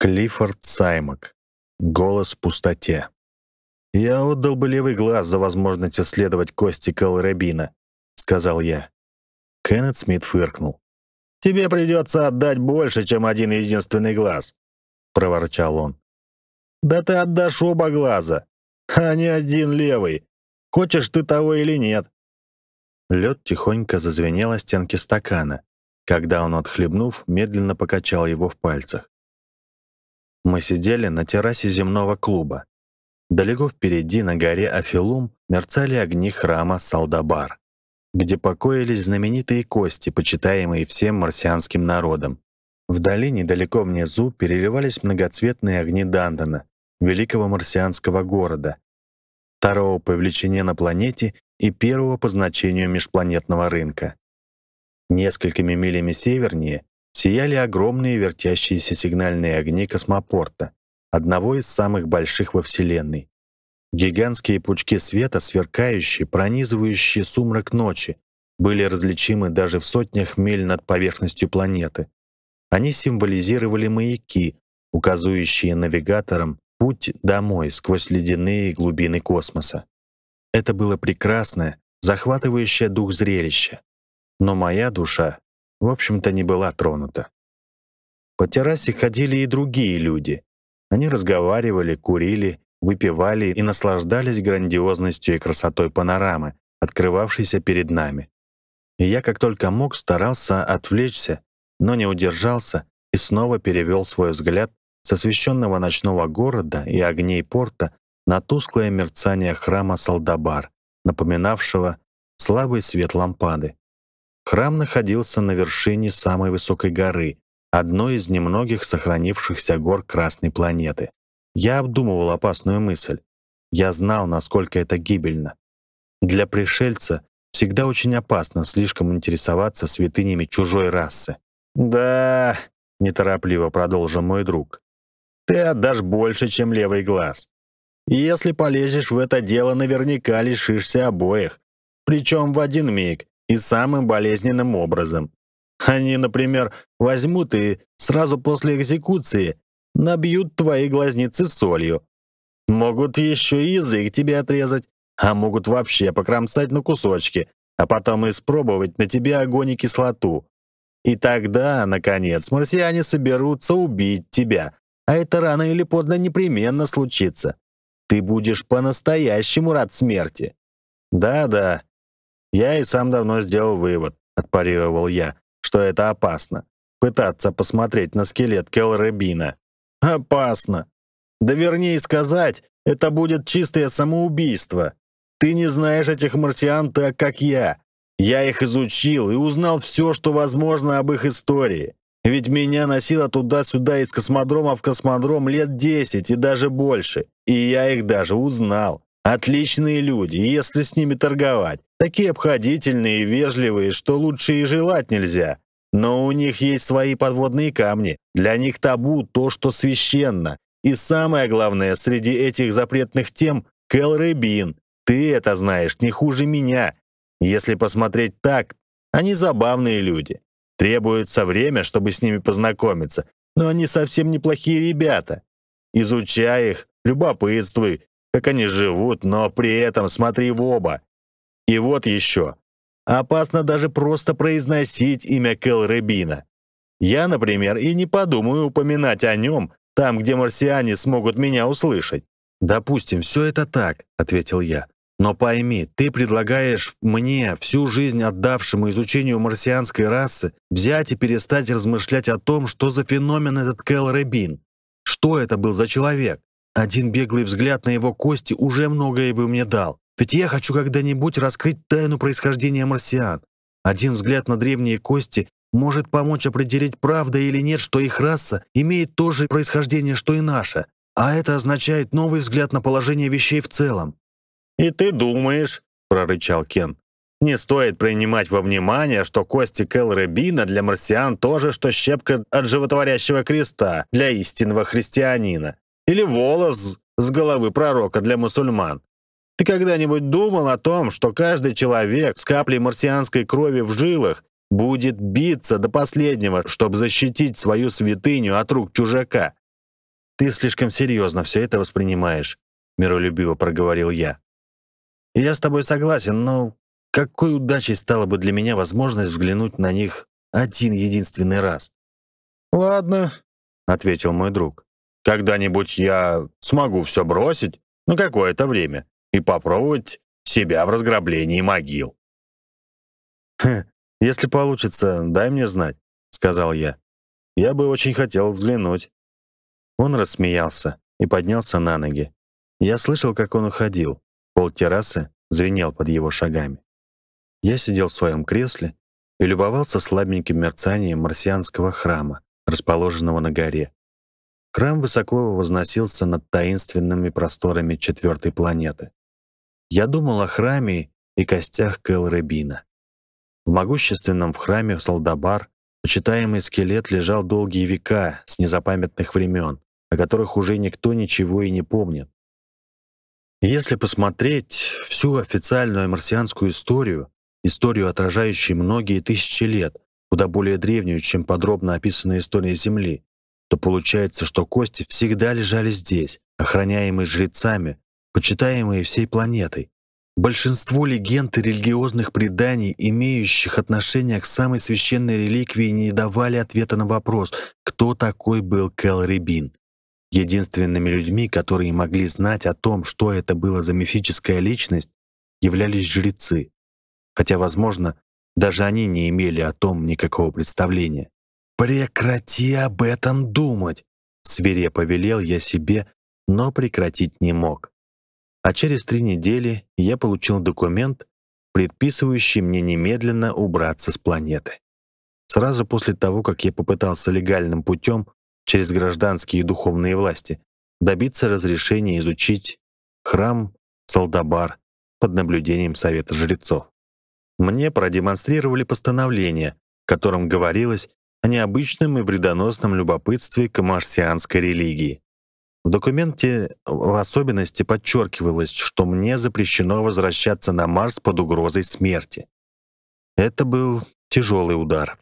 Клиффорд Саймак. Голос в пустоте. «Я отдал бы левый глаз за возможность исследовать кости Калрабина», — сказал я. Кеннет Смит фыркнул. «Тебе придется отдать больше, чем один единственный глаз», — проворчал он. «Да ты отдашь оба глаза, а не один левый. Хочешь ты того или нет». Лед тихонько зазвенел о стенки стакана, когда он, отхлебнув, медленно покачал его в пальцах. Мы сидели на террасе земного клуба. Далеко впереди, на горе Афилум, мерцали огни храма Салдабар, где покоились знаменитые кости, почитаемые всем марсианским народом. Вдали, недалеко внизу, переливались многоцветные огни Дандона, великого марсианского города, второго по величине на планете и первого по значению межпланетного рынка. Несколькими милями севернее сияли огромные вертящиеся сигнальные огни космопорта, одного из самых больших во Вселенной. Гигантские пучки света, сверкающие, пронизывающие сумрак ночи, были различимы даже в сотнях миль над поверхностью планеты. Они символизировали маяки, указывающие навигаторам путь домой сквозь ледяные глубины космоса. Это было прекрасное, захватывающее дух зрелище. Но моя душа в общем-то, не была тронута. По террасе ходили и другие люди. Они разговаривали, курили, выпивали и наслаждались грандиозностью и красотой панорамы, открывавшейся перед нами. И я как только мог старался отвлечься, но не удержался и снова перевел свой взгляд с освещенного ночного города и огней порта на тусклое мерцание храма Салдабар, напоминавшего слабый свет лампады. Храм находился на вершине самой высокой горы, одной из немногих сохранившихся гор Красной планеты. Я обдумывал опасную мысль. Я знал, насколько это гибельно. Для пришельца всегда очень опасно слишком интересоваться святынями чужой расы. «Да», — неторопливо продолжил мой друг, «ты отдашь больше, чем левый глаз. Если полезешь в это дело, наверняка лишишься обоих. Причем в один миг, и самым болезненным образом. Они, например, возьмут и сразу после экзекуции набьют твои глазницы солью. Могут еще и язык тебе отрезать, а могут вообще покромсать на кусочки, а потом испробовать на тебе огонь и кислоту. И тогда, наконец, марсиане соберутся убить тебя, а это рано или поздно непременно случится. Ты будешь по-настоящему рад смерти. Да-да, я и сам давно сделал вывод, отпарировал я, что это опасно. Пытаться посмотреть на скелет Келребина. Опасно. Да вернее сказать, это будет чистое самоубийство. Ты не знаешь этих марсиан так, как я. Я их изучил и узнал все, что возможно об их истории. Ведь меня носило туда-сюда из космодрома в космодром лет десять и даже больше. И я их даже узнал. Отличные люди, если с ними торговать. Такие обходительные и вежливые, что лучше и желать нельзя. Но у них есть свои подводные камни. Для них табу то, что священно. И самое главное, среди этих запретных тем — Кэл Рэбин. Ты это знаешь не хуже меня. Если посмотреть так, они забавные люди. Требуется время, чтобы с ними познакомиться. Но они совсем неплохие ребята. Изучай их, любопытствуй, как они живут, но при этом смотри в оба. И вот еще. Опасно даже просто произносить имя Кэл Ребина. Я, например, и не подумаю упоминать о нем там, где марсиане смогут меня услышать. «Допустим, все это так», — ответил я. «Но пойми, ты предлагаешь мне, всю жизнь отдавшему изучению марсианской расы, взять и перестать размышлять о том, что за феномен этот Кэл Ребин. Что это был за человек? Один беглый взгляд на его кости уже многое бы мне дал. Ведь я хочу когда-нибудь раскрыть тайну происхождения марсиан. Один взгляд на древние кости может помочь определить, правда или нет, что их раса имеет то же происхождение, что и наша. А это означает новый взгляд на положение вещей в целом. «И ты думаешь», — прорычал Кен, «не стоит принимать во внимание, что кости Кэл Ребина для марсиан тоже, что щепка от животворящего креста для истинного христианина. Или волос с головы пророка для мусульман. Ты когда-нибудь думал о том, что каждый человек с каплей марсианской крови в жилах будет биться до последнего, чтобы защитить свою святыню от рук чужака? ты слишком серьезно все это воспринимаешь», — миролюбиво проговорил я. «Я с тобой согласен, но какой удачей стала бы для меня возможность взглянуть на них один единственный раз?» «Ладно», — ответил мой друг. «Когда-нибудь я смогу все бросить на какое-то время и попробовать себя в разграблении могил». «Хм, «Если получится, дай мне знать», — сказал я. «Я бы очень хотел взглянуть». Он рассмеялся и поднялся на ноги. Я слышал, как он уходил. Пол террасы звенел под его шагами. Я сидел в своем кресле и любовался слабеньким мерцанием марсианского храма, расположенного на горе. Храм высоко возносился над таинственными просторами четвертой планеты. Я думал о храме и костях Кэл-Ребина. В могущественном в храме Салдабар почитаемый скелет лежал долгие века с незапамятных времен, о которых уже никто ничего и не помнит. Если посмотреть всю официальную марсианскую историю, историю, отражающую многие тысячи лет, куда более древнюю, чем подробно описанная история Земли, то получается, что кости всегда лежали здесь, охраняемые жрецами, почитаемые всей планетой, Большинство легенд и религиозных преданий, имеющих отношение к самой священной реликвии, не давали ответа на вопрос, кто такой был Кел Рибин. Единственными людьми, которые могли знать о том, что это было за мифическая личность, являлись жрецы. Хотя, возможно, даже они не имели о том никакого представления. «Прекрати об этом думать!» — свирепо велел я себе, но прекратить не мог а через три недели я получил документ, предписывающий мне немедленно убраться с планеты. Сразу после того, как я попытался легальным путем через гражданские и духовные власти добиться разрешения изучить храм Салдабар под наблюдением Совета жрецов. Мне продемонстрировали постановление, в котором говорилось о необычном и вредоносном любопытстве к марсианской религии. В документе в особенности подчеркивалось, что мне запрещено возвращаться на Марс под угрозой смерти. Это был тяжелый удар.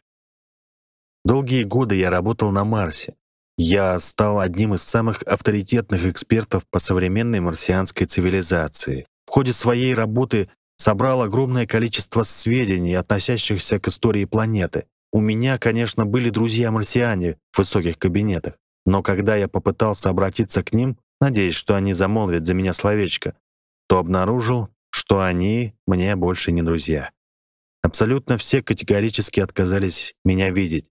Долгие годы я работал на Марсе. Я стал одним из самых авторитетных экспертов по современной марсианской цивилизации. В ходе своей работы собрал огромное количество сведений, относящихся к истории планеты. У меня, конечно, были друзья-марсиане в высоких кабинетах. Но когда я попытался обратиться к ним, надеясь, что они замолвят за меня словечко, то обнаружил, что они мне больше не друзья. Абсолютно все категорически отказались меня видеть,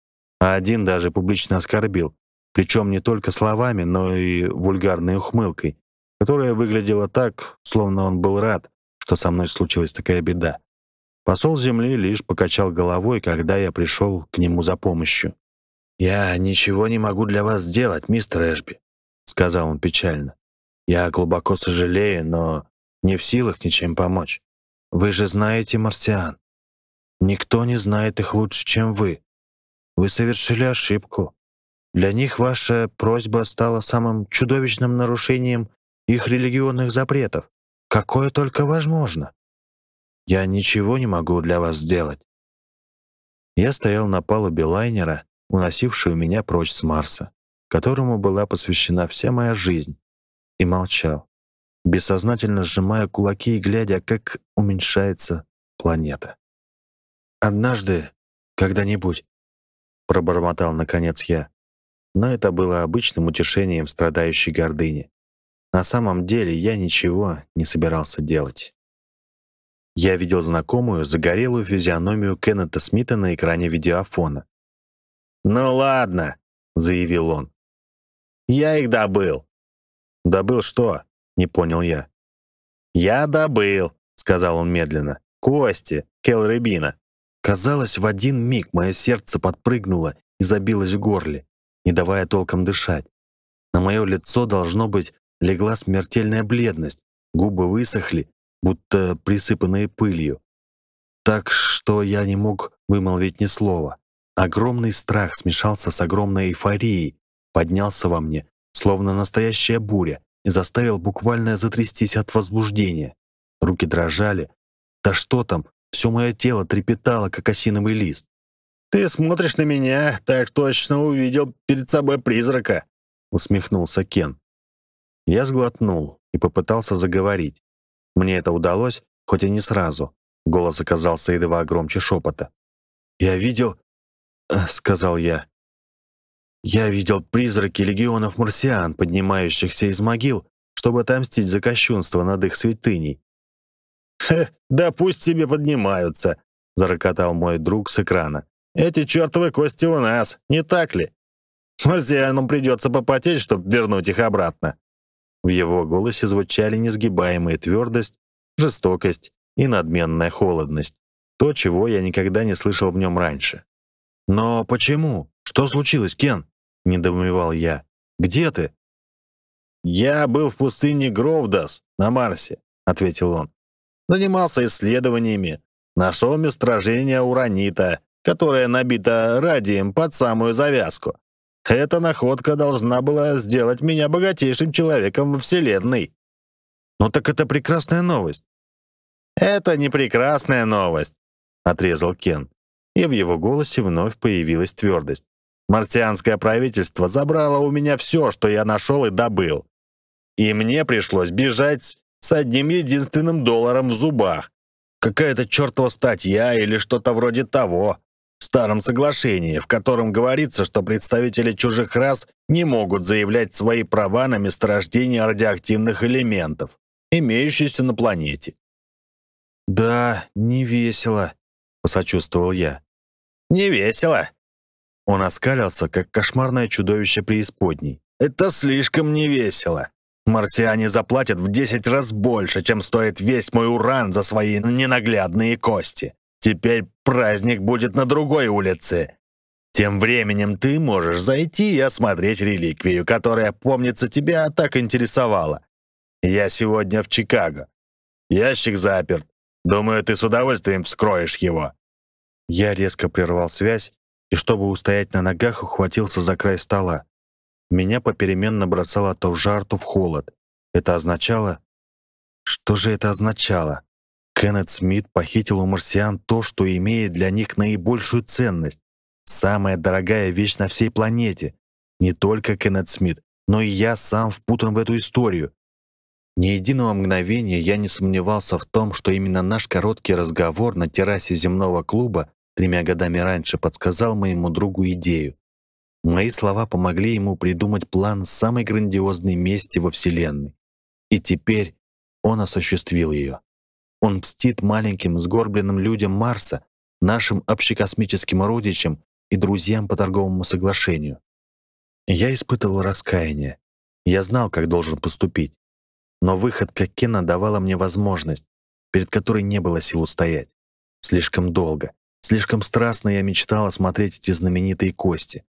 а один даже публично оскорбил, причем не только словами, но и вульгарной ухмылкой, которая выглядела так, словно он был рад, что со мной случилась такая беда. Посол Земли лишь покачал головой, когда я пришел к нему за помощью. «Я ничего не могу для вас сделать, мистер Эшби», — сказал он печально. «Я глубоко сожалею, но не в силах ничем помочь. Вы же знаете марсиан. Никто не знает их лучше, чем вы. Вы совершили ошибку. Для них ваша просьба стала самым чудовищным нарушением их религиозных запретов. Какое только возможно. Я ничего не могу для вас сделать». Я стоял на палубе лайнера, уносившую меня прочь с Марса, которому была посвящена вся моя жизнь, и молчал, бессознательно сжимая кулаки и глядя, как уменьшается планета. «Однажды, когда-нибудь», — пробормотал наконец я, но это было обычным утешением страдающей гордыни. На самом деле я ничего не собирался делать. Я видел знакомую, загорелую физиономию Кеннета Смита на экране видеофона, «Ну ладно», — заявил он. «Я их добыл». «Добыл что?» — не понял я. «Я добыл», — сказал он медленно. «Кости, Келребина». Казалось, в один миг мое сердце подпрыгнуло и забилось в горле, не давая толком дышать. На мое лицо, должно быть, легла смертельная бледность, губы высохли, будто присыпанные пылью. Так что я не мог вымолвить ни слова. Огромный страх смешался с огромной эйфорией, поднялся во мне, словно настоящая буря, и заставил буквально затрястись от возбуждения. Руки дрожали. Да что там, все мое тело трепетало, как осиновый лист. «Ты смотришь на меня, так точно увидел перед собой призрака», — усмехнулся Кен. Я сглотнул и попытался заговорить. Мне это удалось, хоть и не сразу. Голос оказался едва громче шепота. «Я видел...» э, — сказал я. «Я видел призраки легионов марсиан, поднимающихся из могил, чтобы отомстить за кощунство над их святыней». «Хе, да пусть себе поднимаются», — зарокотал мой друг с экрана. «Эти чертовы кости у нас, не так ли? Марсианам придется попотеть, чтобы вернуть их обратно». В его голосе звучали несгибаемая твердость, жестокость и надменная холодность. То, чего я никогда не слышал в нем раньше. «Но почему? Что случилось, Кен?» — недоумевал я. «Где ты?» «Я был в пустыне Гровдас на Марсе», — ответил он. «Занимался исследованиями. Нашел месторождение уранита, которое набито радием под самую завязку. Эта находка должна была сделать меня богатейшим человеком во Вселенной». «Ну так это прекрасная новость». «Это не прекрасная новость», — отрезал Кен. И в его голосе вновь появилась твердость. «Марсианское правительство забрало у меня все, что я нашел и добыл. И мне пришлось бежать с одним единственным долларом в зубах. Какая-то чертова статья или что-то вроде того в старом соглашении, в котором говорится, что представители чужих рас не могут заявлять свои права на месторождение радиоактивных элементов, имеющихся на планете. «Да, не весело», — посочувствовал я. «Не весело?» Он оскалился, как кошмарное чудовище преисподней. «Это слишком не весело. Марсиане заплатят в десять раз больше, чем стоит весь мой уран за свои ненаглядные кости. Теперь праздник будет на другой улице. Тем временем ты можешь зайти и осмотреть реликвию, которая, помнится, тебя так интересовала. Я сегодня в Чикаго. Ящик заперт. Думаю, ты с удовольствием вскроешь его». Я резко прервал связь и, чтобы устоять на ногах, ухватился за край стола. Меня попеременно бросало то в жар, то в холод. Это означало... Что же это означало? Кеннет Смит похитил у марсиан то, что имеет для них наибольшую ценность. Самая дорогая вещь на всей планете. Не только Кеннет Смит, но и я сам впутан в эту историю. Ни единого мгновения я не сомневался в том, что именно наш короткий разговор на террасе земного клуба тремя годами раньше подсказал моему другу идею. Мои слова помогли ему придумать план самой грандиозной мести во Вселенной. И теперь он осуществил ее. Он мстит маленьким сгорбленным людям Марса, нашим общекосмическим родичам и друзьям по торговому соглашению. Я испытывал раскаяние. Я знал, как должен поступить. Но выходка Кена давала мне возможность, перед которой не было сил устоять. Слишком долго, слишком страстно я мечтал осмотреть эти знаменитые кости.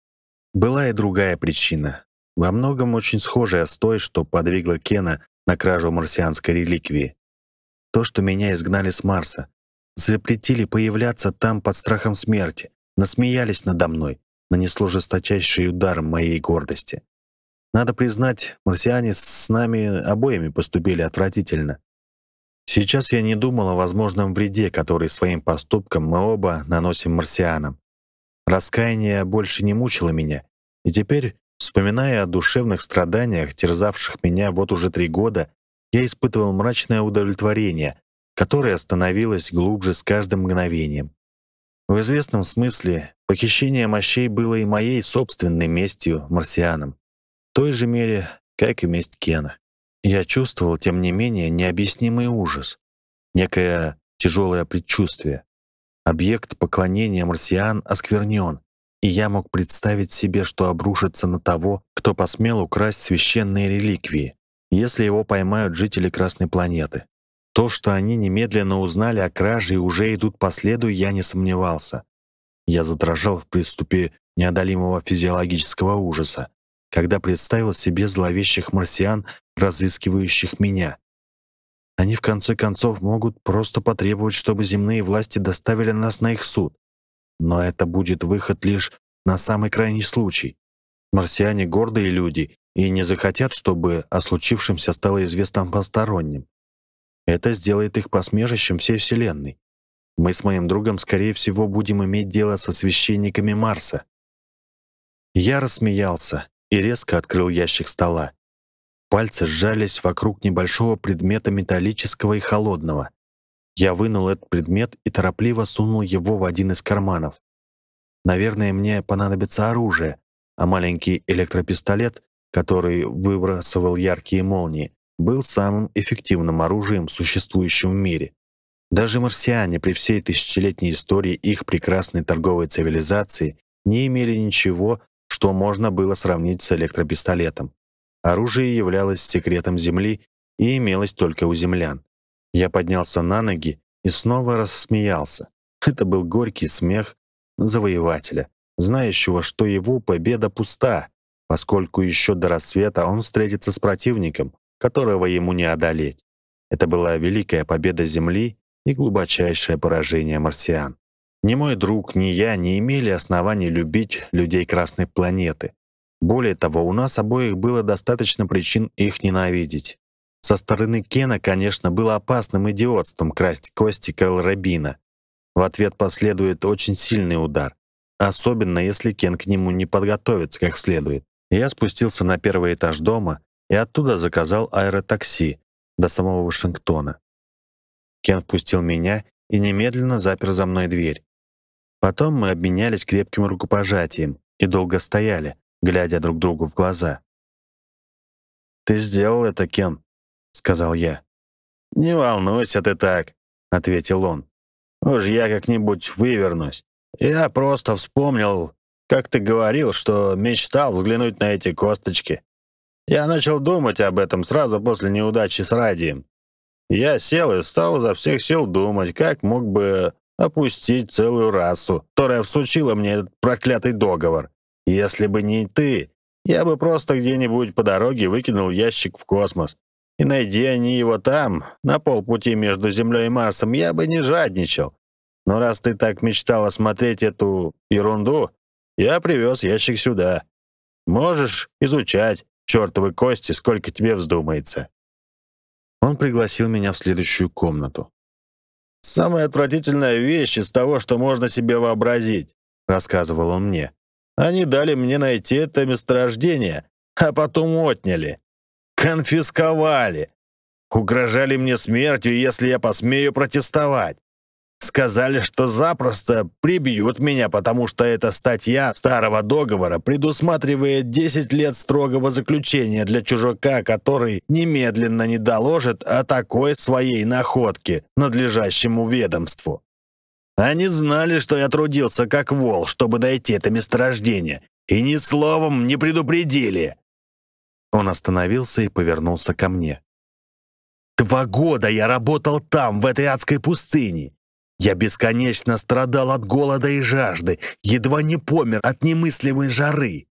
Была и другая причина, во многом очень схожая с той, что подвигла Кена на кражу марсианской реликвии. То, что меня изгнали с Марса, запретили появляться там под страхом смерти, насмеялись надо мной, нанесло жесточайший удар моей гордости. Надо признать, марсиане с нами обоими поступили отвратительно. Сейчас я не думал о возможном вреде, который своим поступком мы оба наносим марсианам. Раскаяние больше не мучило меня, и теперь, вспоминая о душевных страданиях, терзавших меня вот уже три года, я испытывал мрачное удовлетворение, которое становилось глубже с каждым мгновением. В известном смысле похищение мощей было и моей собственной местью марсианам, в той же мере, как и месть Кена. Я чувствовал, тем не менее, необъяснимый ужас, некое тяжелое предчувствие. Объект поклонения марсиан осквернен, и я мог представить себе, что обрушится на того, кто посмел украсть священные реликвии если его поймают жители Красной планеты. То, что они немедленно узнали о краже и уже идут по следу, я не сомневался. Я задрожал в приступе неодолимого физиологического ужаса, когда представил себе зловещих марсиан, разыскивающих меня. Они в конце концов могут просто потребовать, чтобы земные власти доставили нас на их суд. Но это будет выход лишь на самый крайний случай. Марсиане — гордые люди и не захотят, чтобы о случившемся стало известно посторонним. Это сделает их посмежищем всей Вселенной. Мы с моим другом, скорее всего, будем иметь дело со священниками Марса. Я рассмеялся, и резко открыл ящик стола. Пальцы сжались вокруг небольшого предмета металлического и холодного. Я вынул этот предмет и торопливо сунул его в один из карманов. Наверное, мне понадобится оружие, а маленький электропистолет, который выбрасывал яркие молнии, был самым эффективным оружием, существующим в мире. Даже марсиане при всей тысячелетней истории их прекрасной торговой цивилизации не имели ничего, что можно было сравнить с электропистолетом. Оружие являлось секретом Земли и имелось только у землян. Я поднялся на ноги и снова рассмеялся. Это был горький смех завоевателя, знающего, что его победа пуста, поскольку еще до рассвета он встретится с противником, которого ему не одолеть. Это была великая победа Земли и глубочайшее поражение марсиан. Ни мой друг, ни я не имели оснований любить людей Красной планеты. Более того, у нас обоих было достаточно причин их ненавидеть. Со стороны Кена, конечно, было опасным идиотством красть кости Кэл Рабина. В ответ последует очень сильный удар, особенно если Кен к нему не подготовится как следует. Я спустился на первый этаж дома и оттуда заказал аэротакси до самого Вашингтона. Кен впустил меня и немедленно запер за мной дверь. Потом мы обменялись крепким рукопожатием и долго стояли, глядя друг другу в глаза. «Ты сделал это, Кен», — сказал я. «Не волнуйся ты так», — ответил он. «Уж я как-нибудь вывернусь. Я просто вспомнил, как ты говорил, что мечтал взглянуть на эти косточки. Я начал думать об этом сразу после неудачи с радием. Я сел и стал изо всех сил думать, как мог бы опустить целую расу, которая всучила мне этот проклятый договор. Если бы не ты, я бы просто где-нибудь по дороге выкинул ящик в космос. И найди они его там, на полпути между Землей и Марсом, я бы не жадничал. Но раз ты так мечтал осмотреть эту ерунду, я привез ящик сюда. Можешь изучать чертовы кости, сколько тебе вздумается. Он пригласил меня в следующую комнату. «Самая отвратительная вещь из того, что можно себе вообразить», — рассказывал он мне. «Они дали мне найти это месторождение, а потом отняли. Конфисковали. Угрожали мне смертью, если я посмею протестовать. Сказали, что запросто прибьют меня, потому что эта статья старого договора предусматривает 10 лет строгого заключения для чужака, который немедленно не доложит о такой своей находке надлежащему ведомству. Они знали, что я трудился как вол, чтобы найти это месторождение, и ни словом не предупредили. Он остановился и повернулся ко мне. Два года я работал там, в этой адской пустыне. Я бесконечно страдал от голода и жажды, едва не помер от немыслимой жары.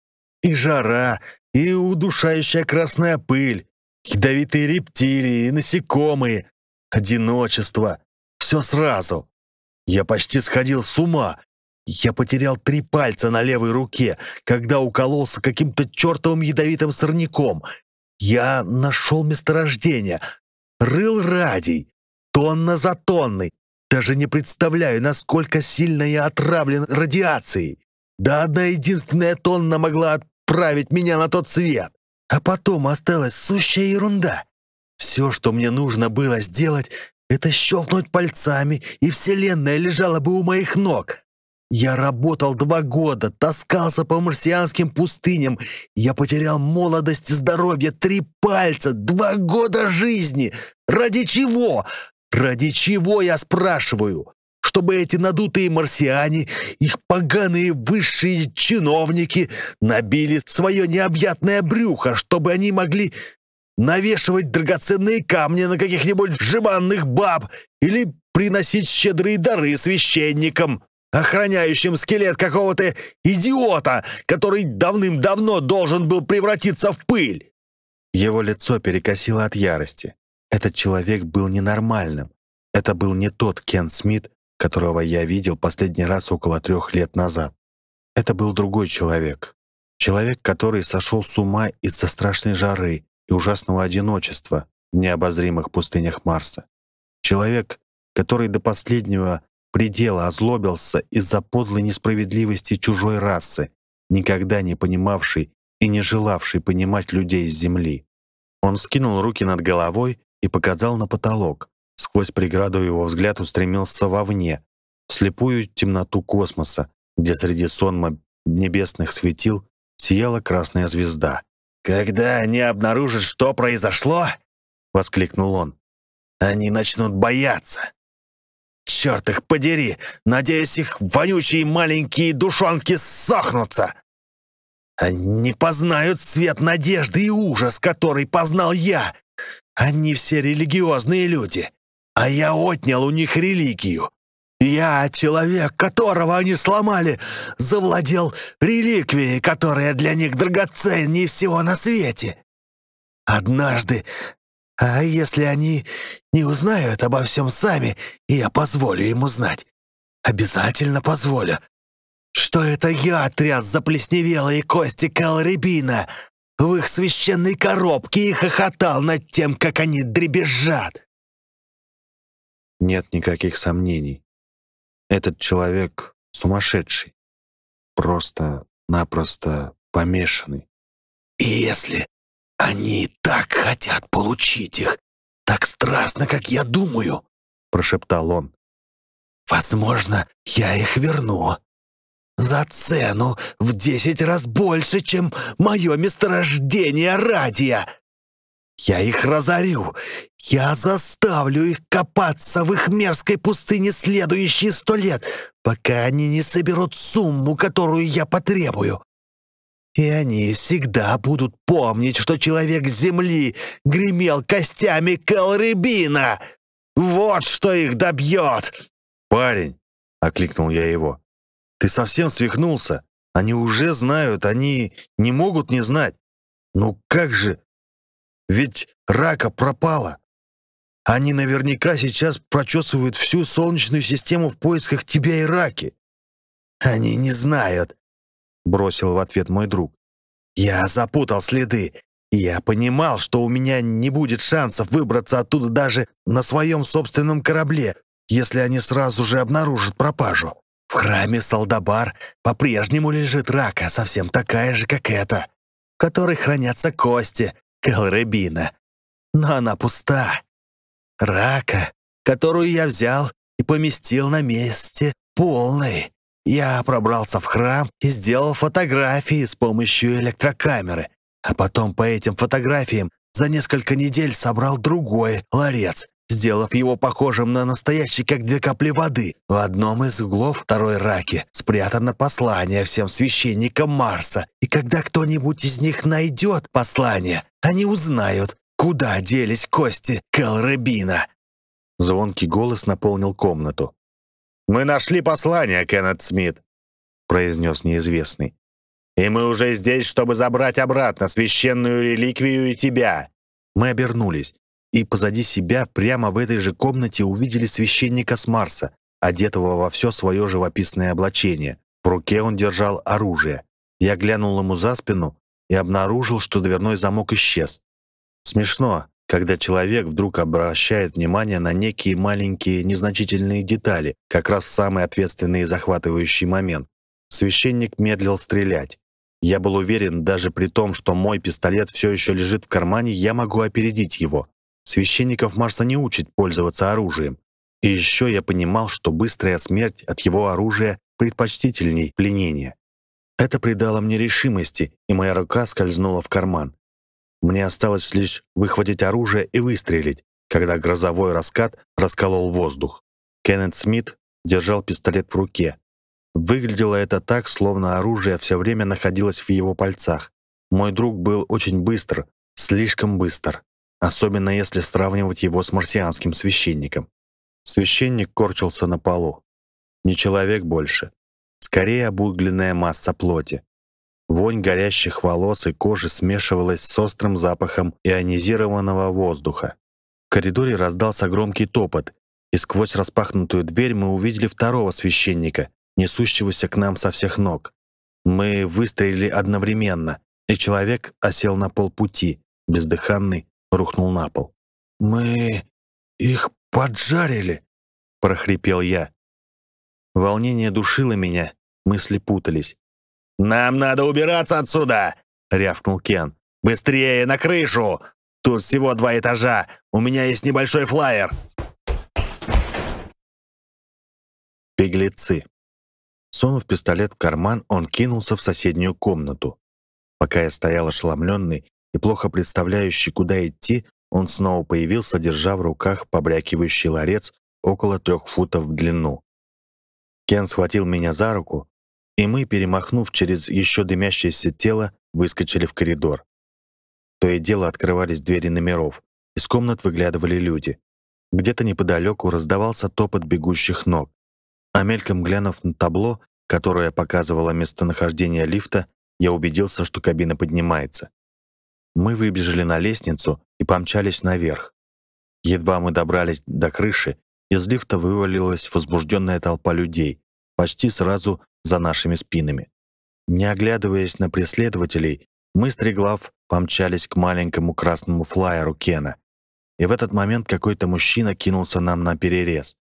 И жара, и удушающая красная пыль, ядовитые рептилии, и насекомые, одиночество. Все сразу. Я почти сходил с ума. Я потерял три пальца на левой руке, когда укололся каким-то чертовым ядовитым сорняком. Я нашел месторождение. Рыл радий. Тонна за тонной. Даже не представляю, насколько сильно я отравлен радиацией. Да одна единственная тонна могла отправить меня на тот свет. А потом осталась сущая ерунда. Все, что мне нужно было сделать, это щелкнуть пальцами, и вселенная лежала бы у моих ног. Я работал два года, таскался по марсианским пустыням. Я потерял молодость и здоровье, три пальца, два года жизни. Ради чего? Ради чего, я спрашиваю? Чтобы эти надутые марсиане, их поганые высшие чиновники набили свое необъятное брюхо, чтобы они могли навешивать драгоценные камни на каких-нибудь жеманных баб или приносить щедрые дары священникам, охраняющим скелет какого-то идиота, который давным-давно должен был превратиться в пыль. Его лицо перекосило от ярости. Этот человек был ненормальным. Это был не тот Кен Смит, которого я видел последний раз около трех лет назад. Это был другой человек. Человек, который сошел с ума из-за страшной жары и ужасного одиночества в необозримых пустынях Марса. Человек, который до последнего предела озлобился из-за подлой несправедливости чужой расы, никогда не понимавший и не желавший понимать людей с земли. Он скинул руки над головой и показал на потолок. Сквозь преграду его взгляд устремился вовне, в слепую темноту космоса, где среди сонма небесных светил сияла красная звезда. «Когда они обнаружат, что произошло!» — воскликнул он. «Они начнут бояться. Черт их подери! Надеюсь, их вонючие маленькие душонки сохнутся!» Они познают свет надежды и ужас, который познал я. Они все религиозные люди, а я отнял у них религию. Я, человек, которого они сломали, завладел реликвией, которая для них драгоценнее всего на свете. Однажды, а если они не узнают обо всем сами, я позволю им узнать. Обязательно позволю что это я тряс заплесневелые кости Калрибина в их священной коробке и хохотал над тем, как они дребезжат. Нет никаких сомнений. Этот человек сумасшедший. Просто-напросто помешанный. И если они так хотят получить их, так страстно, как я думаю, прошептал он. Возможно, я их верну за цену в десять раз больше, чем мое месторождение радия. Я их разорю. Я заставлю их копаться в их мерзкой пустыне следующие сто лет, пока они не соберут сумму, которую я потребую. И они всегда будут помнить, что человек с земли гремел костями Калрибина. Вот что их добьет!» «Парень!» — окликнул я его. Ты совсем свихнулся. Они уже знают, они не могут не знать. Ну как же? Ведь рака пропала. Они наверняка сейчас прочесывают всю Солнечную систему в поисках тебя и раки. Они не знают, бросил в ответ мой друг. Я запутал следы. Я понимал, что у меня не будет шансов выбраться оттуда даже на своем собственном корабле, если они сразу же обнаружат пропажу. В храме Салдабар по-прежнему лежит рака, совсем такая же, как эта, в которой хранятся кости Калребина. Но она пуста. Рака, которую я взял и поместил на месте, полной. Я пробрался в храм и сделал фотографии с помощью электрокамеры, а потом по этим фотографиям за несколько недель собрал другой ларец, сделав его похожим на настоящий, как две капли воды. В одном из углов второй раки спрятано послание всем священникам Марса, и когда кто-нибудь из них найдет послание, они узнают, куда делись кости Келребина. Звонкий голос наполнил комнату. «Мы нашли послание, Кеннет Смит», — произнес неизвестный. «И мы уже здесь, чтобы забрать обратно священную реликвию и тебя». Мы обернулись и позади себя прямо в этой же комнате увидели священника с Марса, одетого во все свое живописное облачение. В руке он держал оружие. Я глянул ему за спину и обнаружил, что дверной замок исчез. Смешно, когда человек вдруг обращает внимание на некие маленькие незначительные детали, как раз в самый ответственный и захватывающий момент. Священник медлил стрелять. Я был уверен, даже при том, что мой пистолет все еще лежит в кармане, я могу опередить его. Священников Марса не учат пользоваться оружием. И еще я понимал, что быстрая смерть от его оружия предпочтительней пленения. Это придало мне решимости, и моя рука скользнула в карман. Мне осталось лишь выхватить оружие и выстрелить, когда грозовой раскат расколол воздух. Кеннет Смит держал пистолет в руке. Выглядело это так, словно оружие все время находилось в его пальцах. Мой друг был очень быстр, слишком быстр особенно если сравнивать его с марсианским священником. Священник корчился на полу. Не человек больше, скорее обугленная масса плоти. Вонь горящих волос и кожи смешивалась с острым запахом ионизированного воздуха. В коридоре раздался громкий топот, и сквозь распахнутую дверь мы увидели второго священника, несущегося к нам со всех ног. Мы выстрелили одновременно, и человек осел на полпути, бездыханный, рухнул на пол. «Мы их поджарили!» — прохрипел я. Волнение душило меня, мысли путались. «Нам надо убираться отсюда!» рявкнул Кен. «Быстрее, на крышу! Тут всего два этажа! У меня есть небольшой флаер!» Беглецы. Сунув пистолет в карман, он кинулся в соседнюю комнату. Пока я стоял ошеломленный и плохо представляющий, куда идти, он снова появился, держа в руках побрякивающий ларец около трех футов в длину. Кен схватил меня за руку, и мы, перемахнув через еще дымящееся тело, выскочили в коридор. То и дело открывались двери номеров, из комнат выглядывали люди. Где-то неподалеку раздавался топот бегущих ног. А мельком глянув на табло, которое показывало местонахождение лифта, я убедился, что кабина поднимается. Мы выбежали на лестницу и помчались наверх. Едва мы добрались до крыши, из лифта вывалилась возбужденная толпа людей, почти сразу за нашими спинами. Не оглядываясь на преследователей, мы, стреглав, помчались к маленькому красному флайеру Кена. И в этот момент какой-то мужчина кинулся нам на перерез.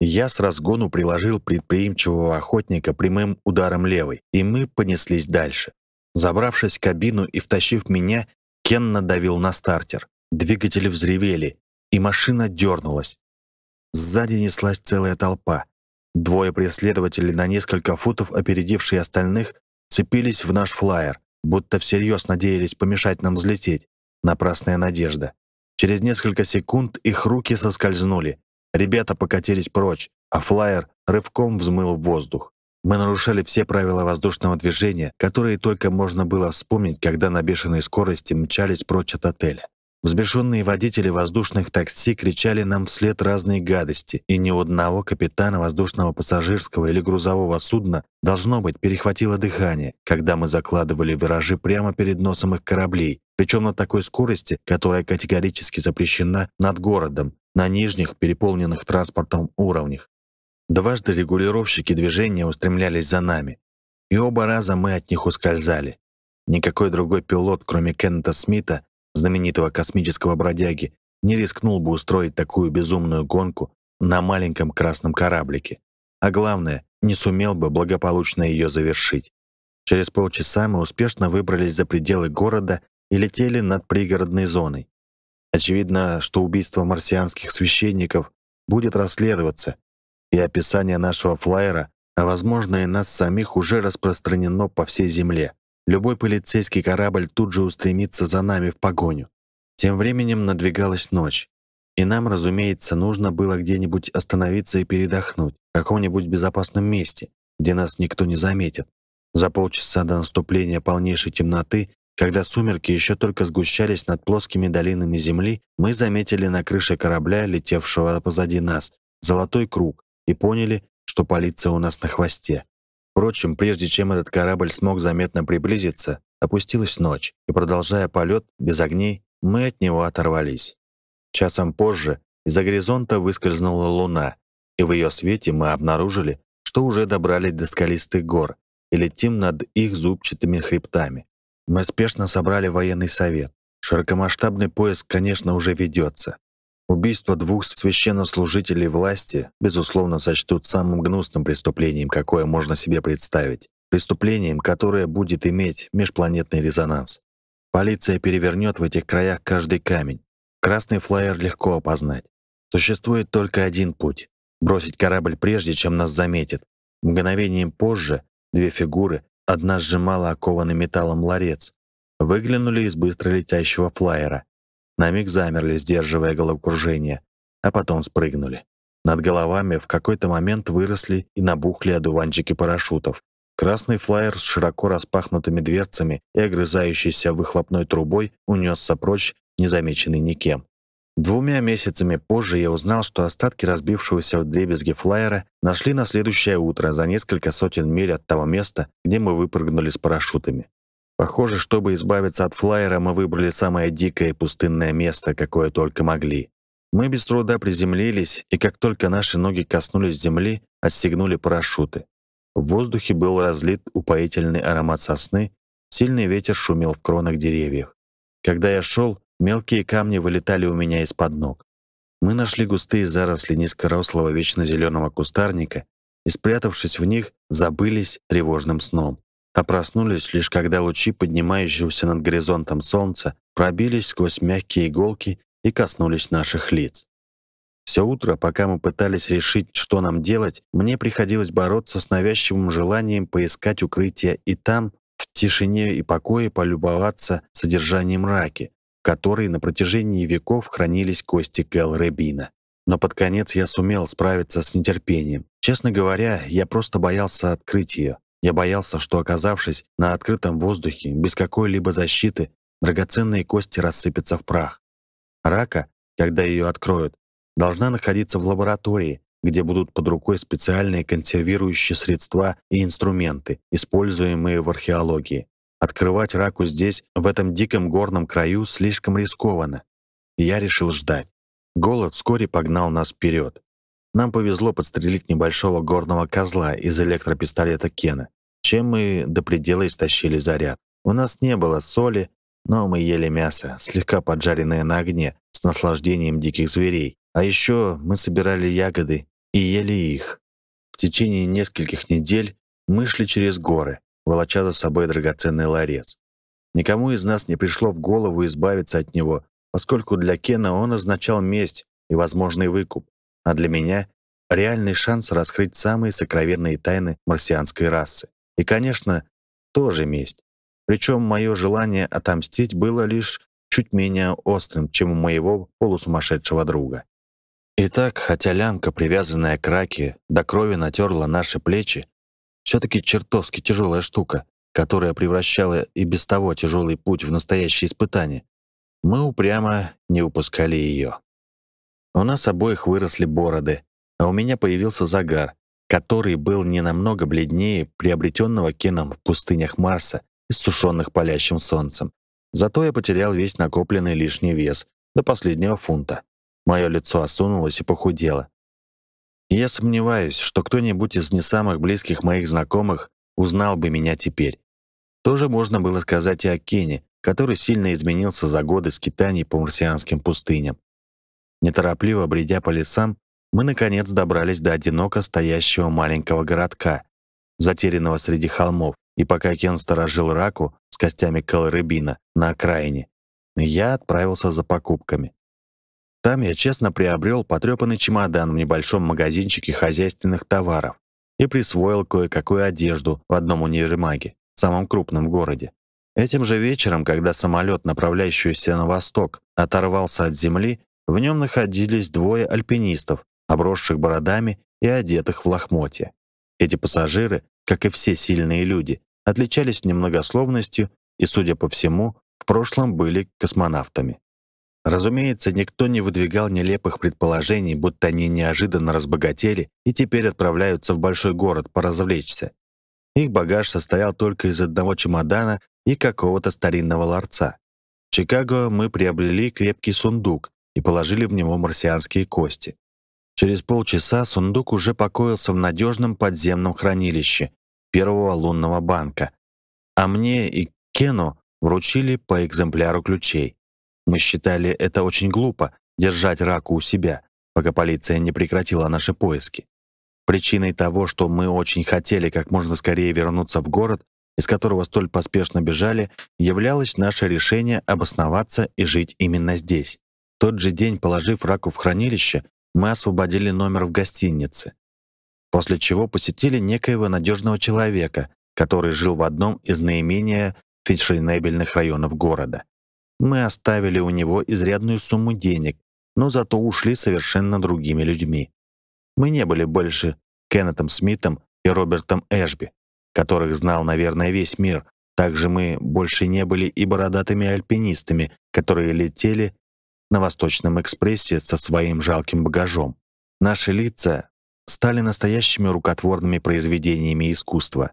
Я с разгону приложил предприимчивого охотника прямым ударом левой, и мы понеслись дальше. Забравшись в кабину и втащив меня, Кен надавил на стартер. Двигатели взревели, и машина дернулась. Сзади неслась целая толпа. Двое преследователей на несколько футов, опередившие остальных, цепились в наш флайер, будто всерьез надеялись помешать нам взлететь. Напрасная надежда. Через несколько секунд их руки соскользнули. Ребята покатились прочь, а флайер рывком взмыл в воздух. Мы нарушали все правила воздушного движения, которые только можно было вспомнить, когда на бешеной скорости мчались прочь от отеля. Взбешенные водители воздушных такси кричали нам вслед разные гадости, и ни одного капитана воздушного пассажирского или грузового судна должно быть перехватило дыхание, когда мы закладывали виражи прямо перед носом их кораблей, причем на такой скорости, которая категорически запрещена над городом, на нижних, переполненных транспортом уровнях. Дважды регулировщики движения устремлялись за нами, и оба раза мы от них ускользали. Никакой другой пилот, кроме Кеннета Смита, знаменитого космического бродяги, не рискнул бы устроить такую безумную гонку на маленьком красном кораблике. А главное, не сумел бы благополучно ее завершить. Через полчаса мы успешно выбрались за пределы города и летели над пригородной зоной. Очевидно, что убийство марсианских священников будет расследоваться, и описание нашего флайера, а возможно и нас самих, уже распространено по всей Земле. Любой полицейский корабль тут же устремится за нами в погоню. Тем временем надвигалась ночь, и нам, разумеется, нужно было где-нибудь остановиться и передохнуть, в каком-нибудь безопасном месте, где нас никто не заметит. За полчаса до наступления полнейшей темноты, когда сумерки еще только сгущались над плоскими долинами земли, мы заметили на крыше корабля, летевшего позади нас, золотой круг и поняли, что полиция у нас на хвосте. Впрочем, прежде чем этот корабль смог заметно приблизиться, опустилась ночь, и, продолжая полет без огней, мы от него оторвались. Часом позже из-за горизонта выскользнула луна, и в ее свете мы обнаружили, что уже добрались до скалистых гор и летим над их зубчатыми хребтами. Мы спешно собрали военный совет. Широкомасштабный поиск, конечно, уже ведется. Убийство двух священнослужителей власти, безусловно, сочтут самым гнусным преступлением, какое можно себе представить. Преступлением, которое будет иметь межпланетный резонанс. Полиция перевернет в этих краях каждый камень. Красный флайер легко опознать. Существует только один путь — бросить корабль прежде, чем нас заметят. Мгновением позже две фигуры, одна сжимала окованный металлом ларец, выглянули из быстро летящего флайера. На миг замерли, сдерживая головокружение, а потом спрыгнули. Над головами в какой-то момент выросли и набухли одуванчики парашютов. Красный флайер с широко распахнутыми дверцами и огрызающейся выхлопной трубой унесся прочь, незамеченный никем. Двумя месяцами позже я узнал, что остатки разбившегося в дребезги флайера нашли на следующее утро за несколько сотен миль от того места, где мы выпрыгнули с парашютами. Похоже, чтобы избавиться от флайера, мы выбрали самое дикое и пустынное место, какое только могли. Мы без труда приземлились, и как только наши ноги коснулись земли, отстегнули парашюты. В воздухе был разлит упоительный аромат сосны, сильный ветер шумел в кронах деревьев. Когда я шел, мелкие камни вылетали у меня из-под ног. Мы нашли густые заросли низкорослого вечно зеленого кустарника и, спрятавшись в них, забылись тревожным сном. А проснулись лишь когда лучи поднимающегося над горизонтом солнца пробились сквозь мягкие иголки и коснулись наших лиц. Все утро, пока мы пытались решить, что нам делать, мне приходилось бороться с навязчивым желанием поискать укрытие и там, в тишине и покое, полюбоваться содержанием раки, в которой на протяжении веков хранились кости Кэл Ребина. Но под конец я сумел справиться с нетерпением. Честно говоря, я просто боялся открыть ее. Я боялся, что, оказавшись на открытом воздухе, без какой-либо защиты, драгоценные кости рассыпятся в прах. Рака, когда ее откроют, должна находиться в лаборатории, где будут под рукой специальные консервирующие средства и инструменты, используемые в археологии. Открывать раку здесь, в этом диком горном краю, слишком рискованно. я решил ждать. Голод вскоре погнал нас вперед. Нам повезло подстрелить небольшого горного козла из электропистолета Кена, чем мы до предела истощили заряд. У нас не было соли, но мы ели мясо, слегка поджаренное на огне, с наслаждением диких зверей. А еще мы собирали ягоды и ели их. В течение нескольких недель мы шли через горы, волоча за собой драгоценный ларец. Никому из нас не пришло в голову избавиться от него, поскольку для Кена он означал месть и возможный выкуп а для меня — реальный шанс раскрыть самые сокровенные тайны марсианской расы. И, конечно, тоже месть. Причем мое желание отомстить было лишь чуть менее острым, чем у моего полусумасшедшего друга. Итак, хотя лямка, привязанная к раке, до крови натерла наши плечи, все-таки чертовски тяжелая штука, которая превращала и без того тяжелый путь в настоящее испытание, мы упрямо не упускали ее. У нас обоих выросли бороды, а у меня появился загар, который был не намного бледнее приобретенного Кеном в пустынях Марса, иссушенных палящим солнцем. Зато я потерял весь накопленный лишний вес до последнего фунта. Мое лицо осунулось и похудело. я сомневаюсь, что кто-нибудь из не самых близких моих знакомых узнал бы меня теперь. Тоже можно было сказать и о Кене, который сильно изменился за годы скитаний по марсианским пустыням. Неторопливо бредя по лесам, мы, наконец, добрались до одиноко стоящего маленького городка, затерянного среди холмов, и пока Кен сторожил раку с костями колорыбина на окраине, я отправился за покупками. Там я честно приобрел потрепанный чемодан в небольшом магазинчике хозяйственных товаров и присвоил кое-какую одежду в одном универмаге, самом крупном городе. Этим же вечером, когда самолет, направляющийся на восток, оторвался от земли, в нем находились двое альпинистов, обросших бородами и одетых в лохмотья. Эти пассажиры, как и все сильные люди, отличались немногословностью и, судя по всему, в прошлом были космонавтами. Разумеется, никто не выдвигал нелепых предположений, будто они неожиданно разбогатели и теперь отправляются в большой город поразвлечься. Их багаж состоял только из одного чемодана и какого-то старинного ларца. В Чикаго мы приобрели крепкий сундук, и положили в него марсианские кости. Через полчаса сундук уже покоился в надежном подземном хранилище первого лунного банка, а мне и Кену вручили по экземпляру ключей. Мы считали это очень глупо держать раку у себя, пока полиция не прекратила наши поиски. Причиной того, что мы очень хотели как можно скорее вернуться в город, из которого столь поспешно бежали, являлось наше решение обосноваться и жить именно здесь тот же день, положив раку в хранилище, мы освободили номер в гостинице, после чего посетили некоего надежного человека, который жил в одном из наименее фешенебельных районов города. Мы оставили у него изрядную сумму денег, но зато ушли совершенно другими людьми. Мы не были больше Кеннетом Смитом и Робертом Эшби, которых знал, наверное, весь мир. Также мы больше не были и бородатыми альпинистами, которые летели на Восточном экспрессе со своим жалким багажом. Наши лица стали настоящими рукотворными произведениями искусства.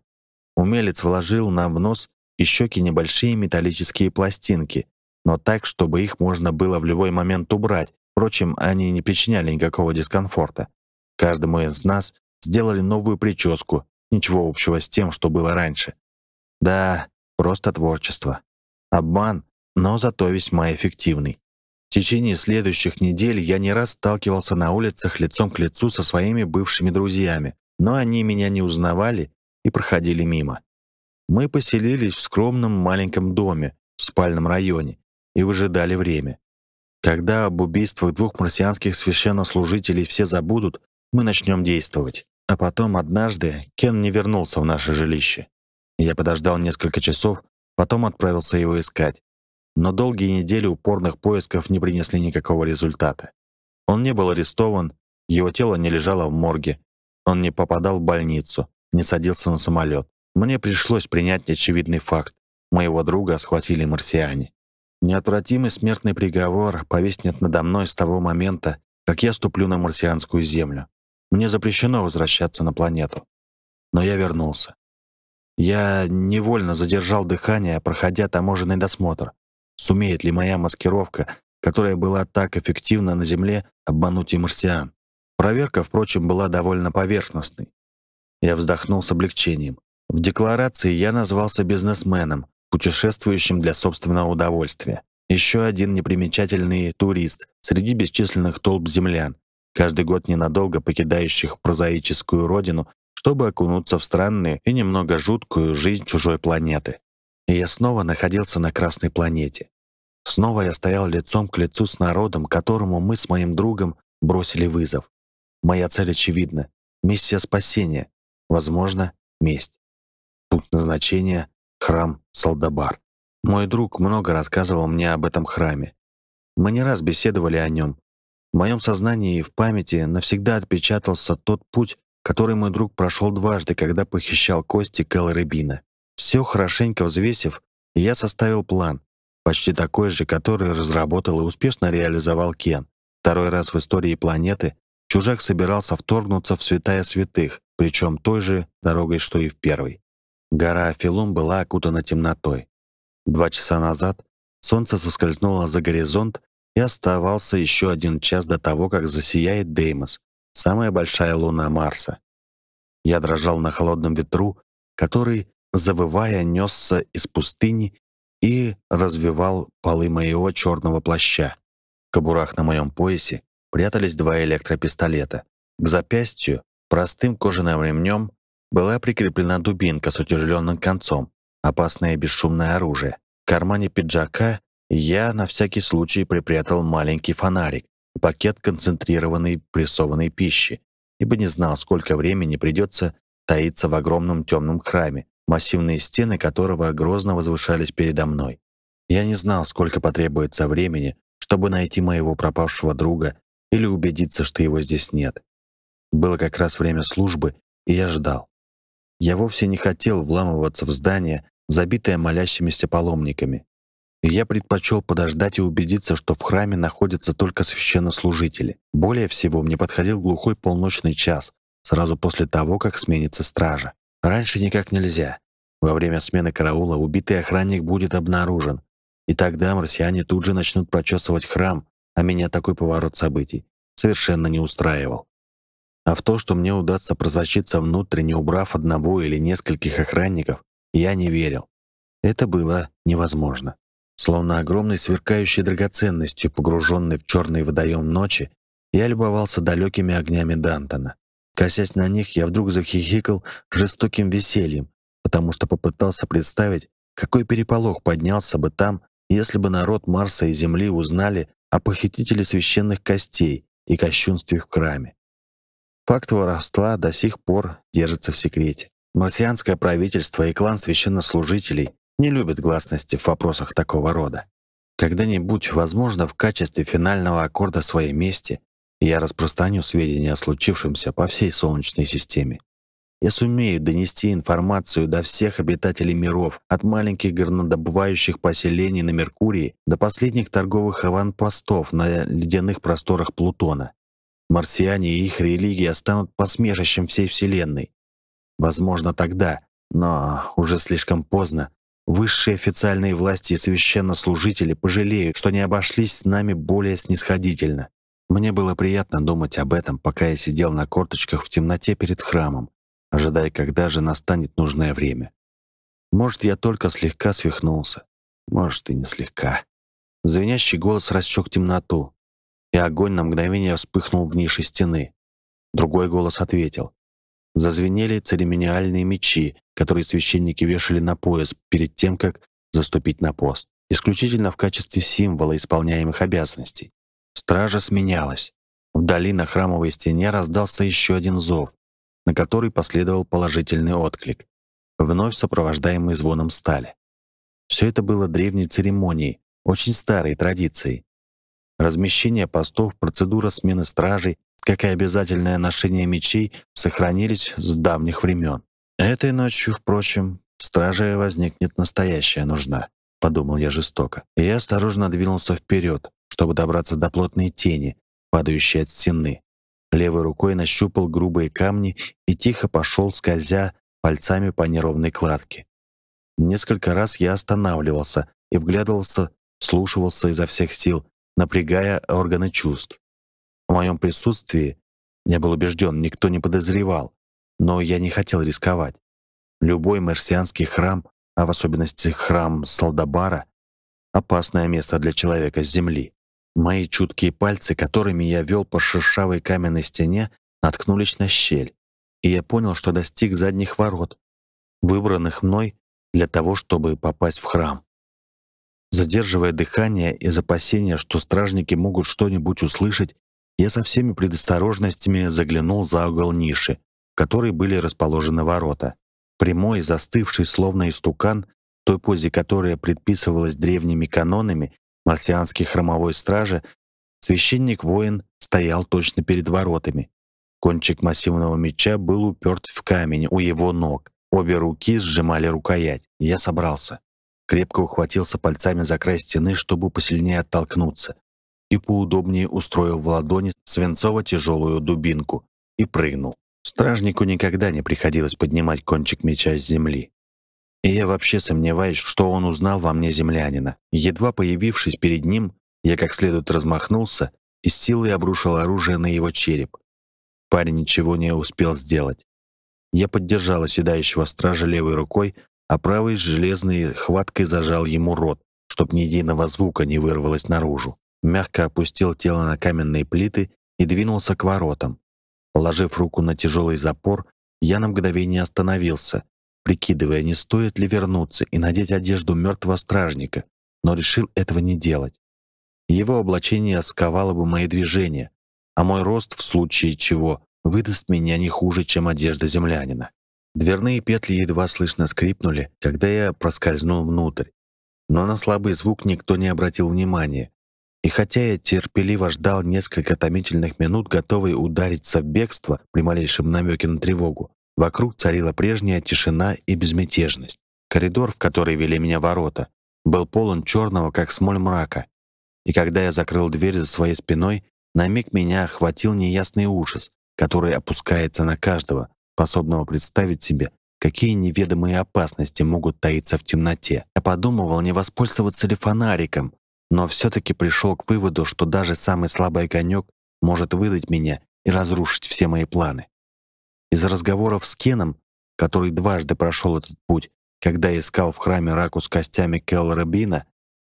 Умелец вложил нам в нос и щеки небольшие металлические пластинки, но так, чтобы их можно было в любой момент убрать. Впрочем, они не причиняли никакого дискомфорта. Каждому из нас сделали новую прическу, ничего общего с тем, что было раньше. Да, просто творчество. Обман, но зато весьма эффективный. В течение следующих недель я не раз сталкивался на улицах лицом к лицу со своими бывшими друзьями, но они меня не узнавали и проходили мимо. Мы поселились в скромном маленьком доме в спальном районе и выжидали время. Когда об убийствах двух марсианских священнослужителей все забудут, мы начнем действовать. А потом однажды Кен не вернулся в наше жилище. Я подождал несколько часов, потом отправился его искать. Но долгие недели упорных поисков не принесли никакого результата. Он не был арестован, его тело не лежало в морге, он не попадал в больницу, не садился на самолет. Мне пришлось принять очевидный факт. Моего друга схватили марсиане. Неотвратимый смертный приговор повиснет надо мной с того момента, как я ступлю на марсианскую землю. Мне запрещено возвращаться на планету. Но я вернулся. Я невольно задержал дыхание, проходя таможенный досмотр. Сумеет ли моя маскировка, которая была так эффективна на Земле, обмануть и марсиан? Проверка, впрочем, была довольно поверхностной. Я вздохнул с облегчением. В декларации я назвался бизнесменом, путешествующим для собственного удовольствия. Еще один непримечательный турист среди бесчисленных толп землян, каждый год ненадолго покидающих прозаическую родину, чтобы окунуться в странную и немного жуткую жизнь чужой планеты. И я снова находился на Красной планете. Снова я стоял лицом к лицу с народом, которому мы с моим другом бросили вызов. Моя цель очевидна — миссия спасения, возможно, месть. Пункт назначения — храм Салдабар. Мой друг много рассказывал мне об этом храме. Мы не раз беседовали о нем. В моем сознании и в памяти навсегда отпечатался тот путь, который мой друг прошел дважды, когда похищал кости Кэлла Ребина. Все хорошенько взвесив, я составил план, почти такой же, который разработал и успешно реализовал Кен. Второй раз в истории планеты чужак собирался вторгнуться в святая святых, причем той же дорогой, что и в первой. Гора Афилум была окутана темнотой. Два часа назад солнце соскользнуло за горизонт, и оставался еще один час до того, как засияет Деймос, самая большая луна Марса. Я дрожал на холодном ветру, который, завывая, несся из пустыни и развивал полы моего черного плаща. В кобурах на моем поясе прятались два электропистолета. К запястью, простым кожаным ремнем, была прикреплена дубинка с утяжеленным концом, опасное бесшумное оружие. В кармане пиджака я на всякий случай припрятал маленький фонарик и пакет концентрированной прессованной пищи, ибо не знал, сколько времени придется таиться в огромном темном храме, массивные стены которого грозно возвышались передо мной. Я не знал, сколько потребуется времени, чтобы найти моего пропавшего друга или убедиться, что его здесь нет. Было как раз время службы, и я ждал. Я вовсе не хотел вламываться в здание, забитое молящимися паломниками. Я предпочел подождать и убедиться, что в храме находятся только священнослужители. Более всего мне подходил глухой полночный час, сразу после того, как сменится стража. Раньше никак нельзя. Во время смены караула убитый охранник будет обнаружен, и тогда марсиане тут же начнут прочесывать храм, а меня такой поворот событий совершенно не устраивал. А в то, что мне удастся просочиться внутрь, не убрав одного или нескольких охранников, я не верил. Это было невозможно. Словно огромной сверкающей драгоценностью, погруженной в черный водоем ночи, я любовался далекими огнями Дантона. Косясь на них, я вдруг захихикал жестоким весельем, потому что попытался представить, какой переполох поднялся бы там, если бы народ Марса и Земли узнали о похитителе священных костей и кощунстве в храме. Факт воровства до сих пор держится в секрете. Марсианское правительство и клан священнослужителей не любят гласности в вопросах такого рода. Когда-нибудь, возможно, в качестве финального аккорда своей мести я распространю сведения о случившемся по всей Солнечной системе. Я сумею донести информацию до всех обитателей миров, от маленьких горнодобывающих поселений на Меркурии до последних торговых аванпостов на ледяных просторах Плутона. Марсиане и их религия станут посмешищем всей Вселенной. Возможно, тогда, но уже слишком поздно, высшие официальные власти и священнослужители пожалеют, что не обошлись с нами более снисходительно. Мне было приятно думать об этом, пока я сидел на корточках в темноте перед храмом, ожидая, когда же настанет нужное время. Может, я только слегка свихнулся, может, и не слегка. Звенящий голос рассек темноту, и огонь на мгновение вспыхнул в нише стены. Другой голос ответил. Зазвенели церемониальные мечи, которые священники вешали на пояс перед тем, как заступить на пост, исключительно в качестве символа исполняемых обязанностей. Стража сменялась. Вдали на храмовой стене раздался еще один зов, на который последовал положительный отклик, вновь сопровождаемый звоном стали. Все это было древней церемонией, очень старой традицией. Размещение постов, процедура смены стражей, как и обязательное ношение мечей, сохранились с давних времен. Этой ночью, впрочем, страже возникнет настоящая нужда, подумал я жестоко. Я осторожно двинулся вперед, чтобы добраться до плотной тени, падающей от стены. Левой рукой нащупал грубые камни и тихо пошел, скользя пальцами по неровной кладке. Несколько раз я останавливался и вглядывался, слушался изо всех сил, напрягая органы чувств. В моем присутствии, я был убежден, никто не подозревал, но я не хотел рисковать. Любой марсианский храм, а в особенности храм Салдабара, опасное место для человека с Земли. Мои чуткие пальцы, которыми я вел по шершавой каменной стене, наткнулись на щель, и я понял, что достиг задних ворот, выбранных мной для того, чтобы попасть в храм. Задерживая дыхание из опасения, что стражники могут что-нибудь услышать, я со всеми предосторожностями заглянул за угол ниши, в которой были расположены ворота. Прямой, застывший, словно истукан, той позе, которая предписывалась древними канонами марсианской храмовой стражи, священник-воин стоял точно перед воротами. Кончик массивного меча был уперт в камень у его ног. Обе руки сжимали рукоять. Я собрался. Крепко ухватился пальцами за край стены, чтобы посильнее оттолкнуться, и поудобнее устроил в ладони свинцово-тяжелую дубинку и прыгнул. Стражнику никогда не приходилось поднимать кончик меча с земли. И я вообще сомневаюсь, что он узнал во мне землянина. Едва появившись перед ним, я как следует размахнулся и с силой обрушил оружие на его череп. Парень ничего не успел сделать. Я поддержал оседающего стража левой рукой, а правой железной хваткой зажал ему рот, чтоб ни единого звука не вырвалось наружу. Мягко опустил тело на каменные плиты и двинулся к воротам. Положив руку на тяжелый запор, я на мгновение остановился, прикидывая, не стоит ли вернуться и надеть одежду мертвого стражника, но решил этого не делать. Его облачение сковало бы мои движения, а мой рост, в случае чего, выдаст меня не хуже, чем одежда землянина. Дверные петли едва слышно скрипнули, когда я проскользнул внутрь. Но на слабый звук никто не обратил внимания. И хотя я терпеливо ждал несколько томительных минут, готовый удариться в бегство при малейшем намеке на тревогу, вокруг царила прежняя тишина и безмятежность. Коридор, в который вели меня ворота, был полон черного, как смоль мрака. И когда я закрыл дверь за своей спиной, на миг меня охватил неясный ужас, который опускается на каждого, способного представить себе, какие неведомые опасности могут таиться в темноте. Я подумывал, не воспользоваться ли фонариком, но все-таки пришел к выводу, что даже самый слабый огонек может выдать меня и разрушить все мои планы. Из разговоров с Кеном, который дважды прошел этот путь, когда искал в храме раку с костями Келлера Бина,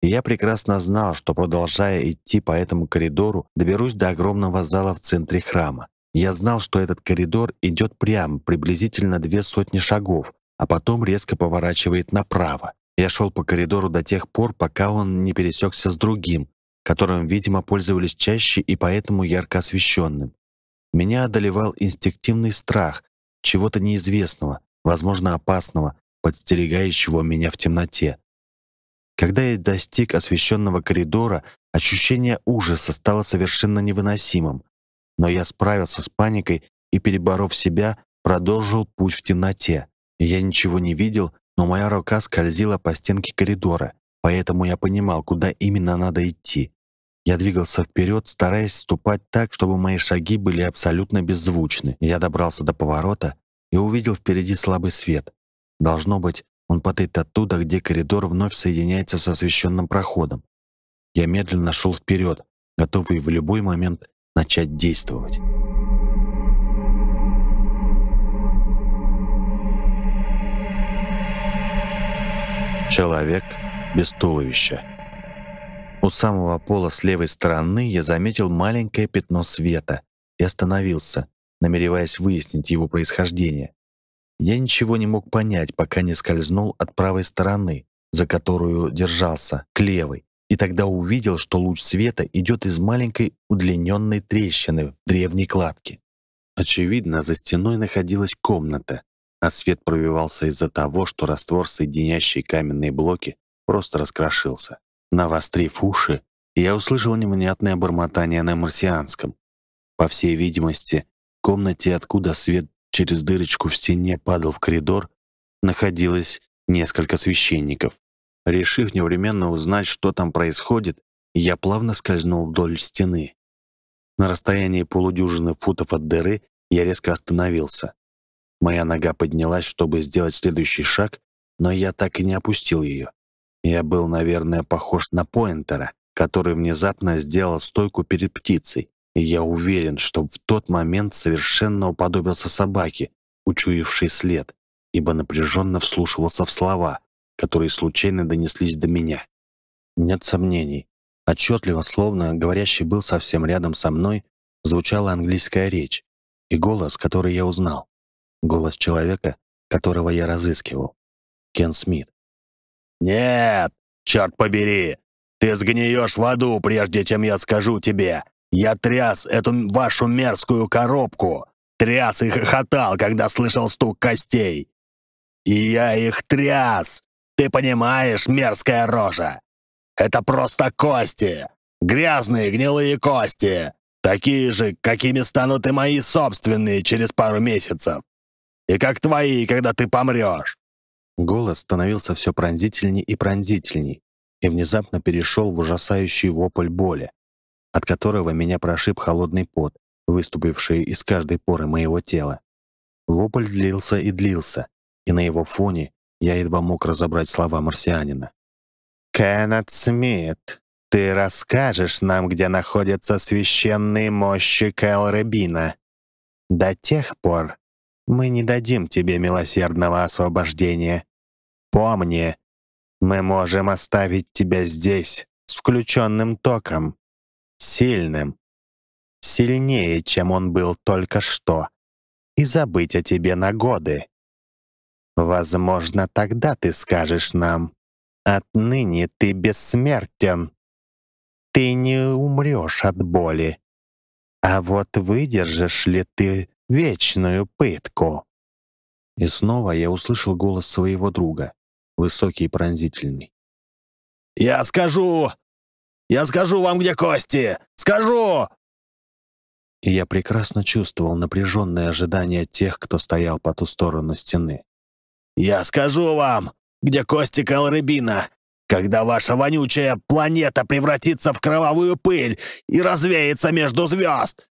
я прекрасно знал, что, продолжая идти по этому коридору, доберусь до огромного зала в центре храма. Я знал, что этот коридор идет прямо, приблизительно две сотни шагов, а потом резко поворачивает направо. Я шел по коридору до тех пор, пока он не пересекся с другим, которым, видимо, пользовались чаще и поэтому ярко освещенным. Меня одолевал инстинктивный страх чего-то неизвестного, возможно, опасного, подстерегающего меня в темноте. Когда я достиг освещенного коридора, ощущение ужаса стало совершенно невыносимым. Но я справился с паникой и, переборов себя, продолжил путь в темноте. Я ничего не видел, но моя рука скользила по стенке коридора, поэтому я понимал, куда именно надо идти. Я двигался вперед, стараясь ступать так, чтобы мои шаги были абсолютно беззвучны. Я добрался до поворота и увидел впереди слабый свет. Должно быть, он потает оттуда, где коридор вновь соединяется с освещенным проходом. Я медленно шел вперед, готовый в любой момент начать действовать. Человек без туловища. У самого пола с левой стороны я заметил маленькое пятно света и остановился, намереваясь выяснить его происхождение. Я ничего не мог понять, пока не скользнул от правой стороны, за которую держался, к левой, и тогда увидел, что луч света идет из маленькой удлиненной трещины в древней кладке. Очевидно, за стеной находилась комната, а свет пробивался из-за того, что раствор, соединяющий каменные блоки, просто раскрошился. Навострив уши, я услышал невнятное бормотание на марсианском. По всей видимости, в комнате, откуда свет через дырочку в стене падал в коридор, находилось несколько священников. Решив невременно узнать, что там происходит, я плавно скользнул вдоль стены. На расстоянии полудюжины футов от дыры я резко остановился. Моя нога поднялась, чтобы сделать следующий шаг, но я так и не опустил ее. Я был, наверное, похож на поинтера, который внезапно сделал стойку перед птицей, и я уверен, что в тот момент совершенно уподобился собаке, учуявшей след, ибо напряженно вслушивался в слова, которые случайно донеслись до меня. Нет сомнений. Отчетливо, словно говорящий был совсем рядом со мной, звучала английская речь, и голос, который я узнал. Голос человека, которого я разыскивал. Кен Смит. «Нет, черт побери! Ты сгниешь в аду, прежде чем я скажу тебе! Я тряс эту вашу мерзкую коробку! Тряс и хохотал, когда слышал стук костей! И я их тряс! Ты понимаешь, мерзкая рожа? Это просто кости! Грязные гнилые кости! Такие же, какими станут и мои собственные через пару месяцев! И как твои, когда ты помрешь!» Голос становился все пронзительней и пронзительней, и внезапно перешел в ужасающий вопль боли, от которого меня прошиб холодный пот, выступивший из каждой поры моего тела. Вопль длился и длился, и на его фоне я едва мог разобрать слова марсианина. «Кеннет Смит, ты расскажешь нам, где находятся священные мощи Кэлребина. До тех пор мы не дадим тебе милосердного освобождения. Помни, мы можем оставить тебя здесь с включенным током, сильным, сильнее, чем он был только что, и забыть о тебе на годы. Возможно, тогда ты скажешь нам, отныне ты бессмертен. Ты не умрешь от боли. А вот выдержишь ли ты вечную пытку?» И снова я услышал голос своего друга высокий и пронзительный. «Я скажу! Я скажу вам, где кости! Скажу!» И я прекрасно чувствовал напряженное ожидание тех, кто стоял по ту сторону стены. «Я скажу вам, где кости Калребина, когда ваша вонючая планета превратится в кровавую пыль и развеется между звезд!»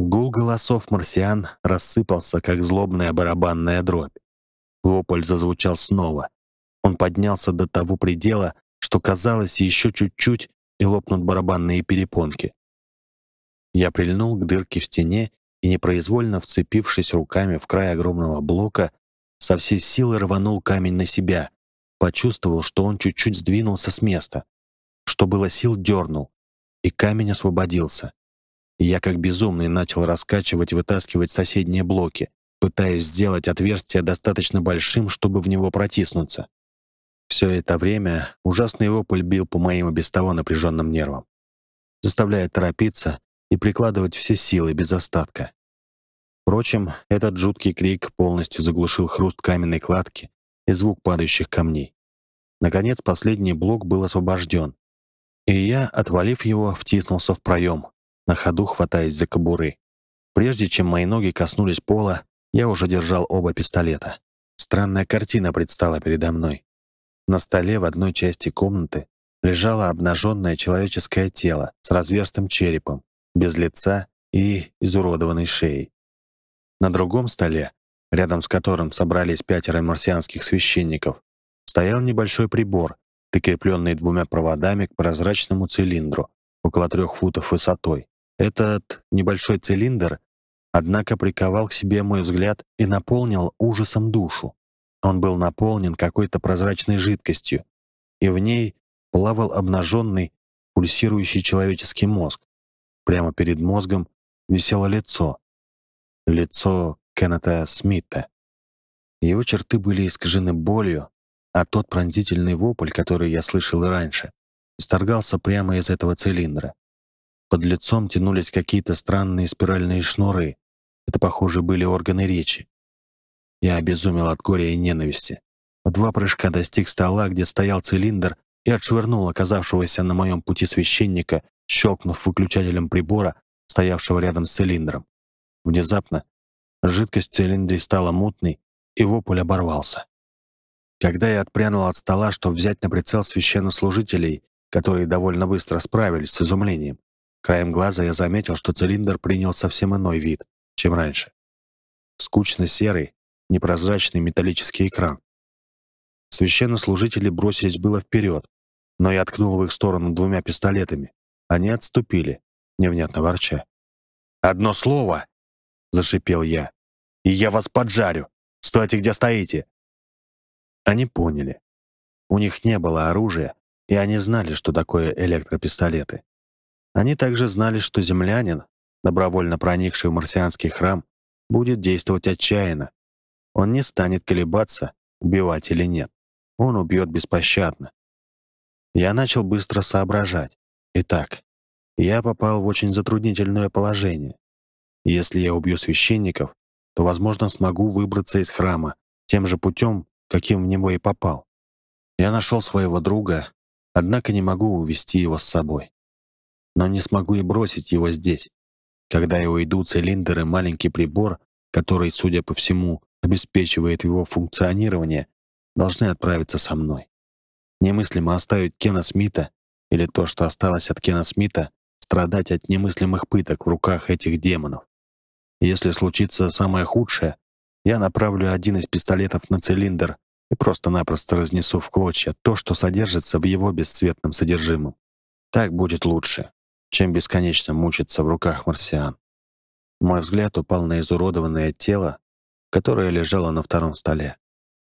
Гул голосов марсиан рассыпался, как злобная барабанная дробь. Вопль зазвучал снова. Он поднялся до того предела, что казалось еще чуть-чуть и лопнут барабанные перепонки. Я прильнул к дырке в стене и, непроизвольно вцепившись руками в край огромного блока, со всей силы рванул камень на себя, почувствовал, что он чуть-чуть сдвинулся с места, что было сил дернул, и камень освободился. Я как безумный начал раскачивать, вытаскивать соседние блоки пытаясь сделать отверстие достаточно большим, чтобы в него протиснуться. Все это время ужасный вопль бил по моим и без того напряженным нервам, заставляя торопиться и прикладывать все силы без остатка. Впрочем, этот жуткий крик полностью заглушил хруст каменной кладки и звук падающих камней. Наконец, последний блок был освобожден, и я, отвалив его, втиснулся в проем, на ходу хватаясь за кобуры. Прежде чем мои ноги коснулись пола, я уже держал оба пистолета. Странная картина предстала передо мной. На столе в одной части комнаты лежало обнаженное человеческое тело с разверстым черепом, без лица и изуродованной шеей. На другом столе, рядом с которым собрались пятеро марсианских священников, стоял небольшой прибор, прикрепленный двумя проводами к прозрачному цилиндру около трех футов высотой. Этот небольшой цилиндр однако приковал к себе мой взгляд и наполнил ужасом душу. Он был наполнен какой-то прозрачной жидкостью, и в ней плавал обнаженный, пульсирующий человеческий мозг. Прямо перед мозгом висело лицо, лицо Кеннета Смита. Его черты были искажены болью, а тот пронзительный вопль, который я слышал и раньше, исторгался прямо из этого цилиндра. Под лицом тянулись какие-то странные спиральные шнуры. Это, похоже, были органы речи. Я обезумел от горя и ненависти. В два прыжка достиг стола, где стоял цилиндр, и отшвырнул оказавшегося на моем пути священника, щелкнув выключателем прибора, стоявшего рядом с цилиндром. Внезапно жидкость в цилиндре стала мутной, и вопль оборвался. Когда я отпрянул от стола, чтобы взять на прицел священнослужителей, которые довольно быстро справились с изумлением, краем глаза я заметил, что цилиндр принял совсем иной вид, чем раньше. Скучно серый, непрозрачный металлический экран. Священнослужители бросились было вперед, но я ткнул в их сторону двумя пистолетами. Они отступили, невнятно ворча. «Одно слово!» — зашипел я. «И я вас поджарю! Стойте, где стоите!» Они поняли. У них не было оружия, и они знали, что такое электропистолеты. Они также знали, что землянин, добровольно проникший в марсианский храм, будет действовать отчаянно. Он не станет колебаться, убивать или нет. Он убьет беспощадно. Я начал быстро соображать. Итак, я попал в очень затруднительное положение. Если я убью священников, то, возможно, смогу выбраться из храма тем же путем, каким в него и попал. Я нашел своего друга, однако не могу увести его с собой. Но не смогу и бросить его здесь. Когда я уйду, цилиндр и маленький прибор, который, судя по всему, обеспечивает его функционирование, должны отправиться со мной. Немыслимо оставить Кена Смита, или то, что осталось от Кена Смита, страдать от немыслимых пыток в руках этих демонов. Если случится самое худшее, я направлю один из пистолетов на цилиндр и просто-напросто разнесу в клочья то, что содержится в его бесцветном содержимом. Так будет лучше, чем бесконечно мучиться в руках марсиан. Мой взгляд упал на изуродованное тело, которое лежало на втором столе.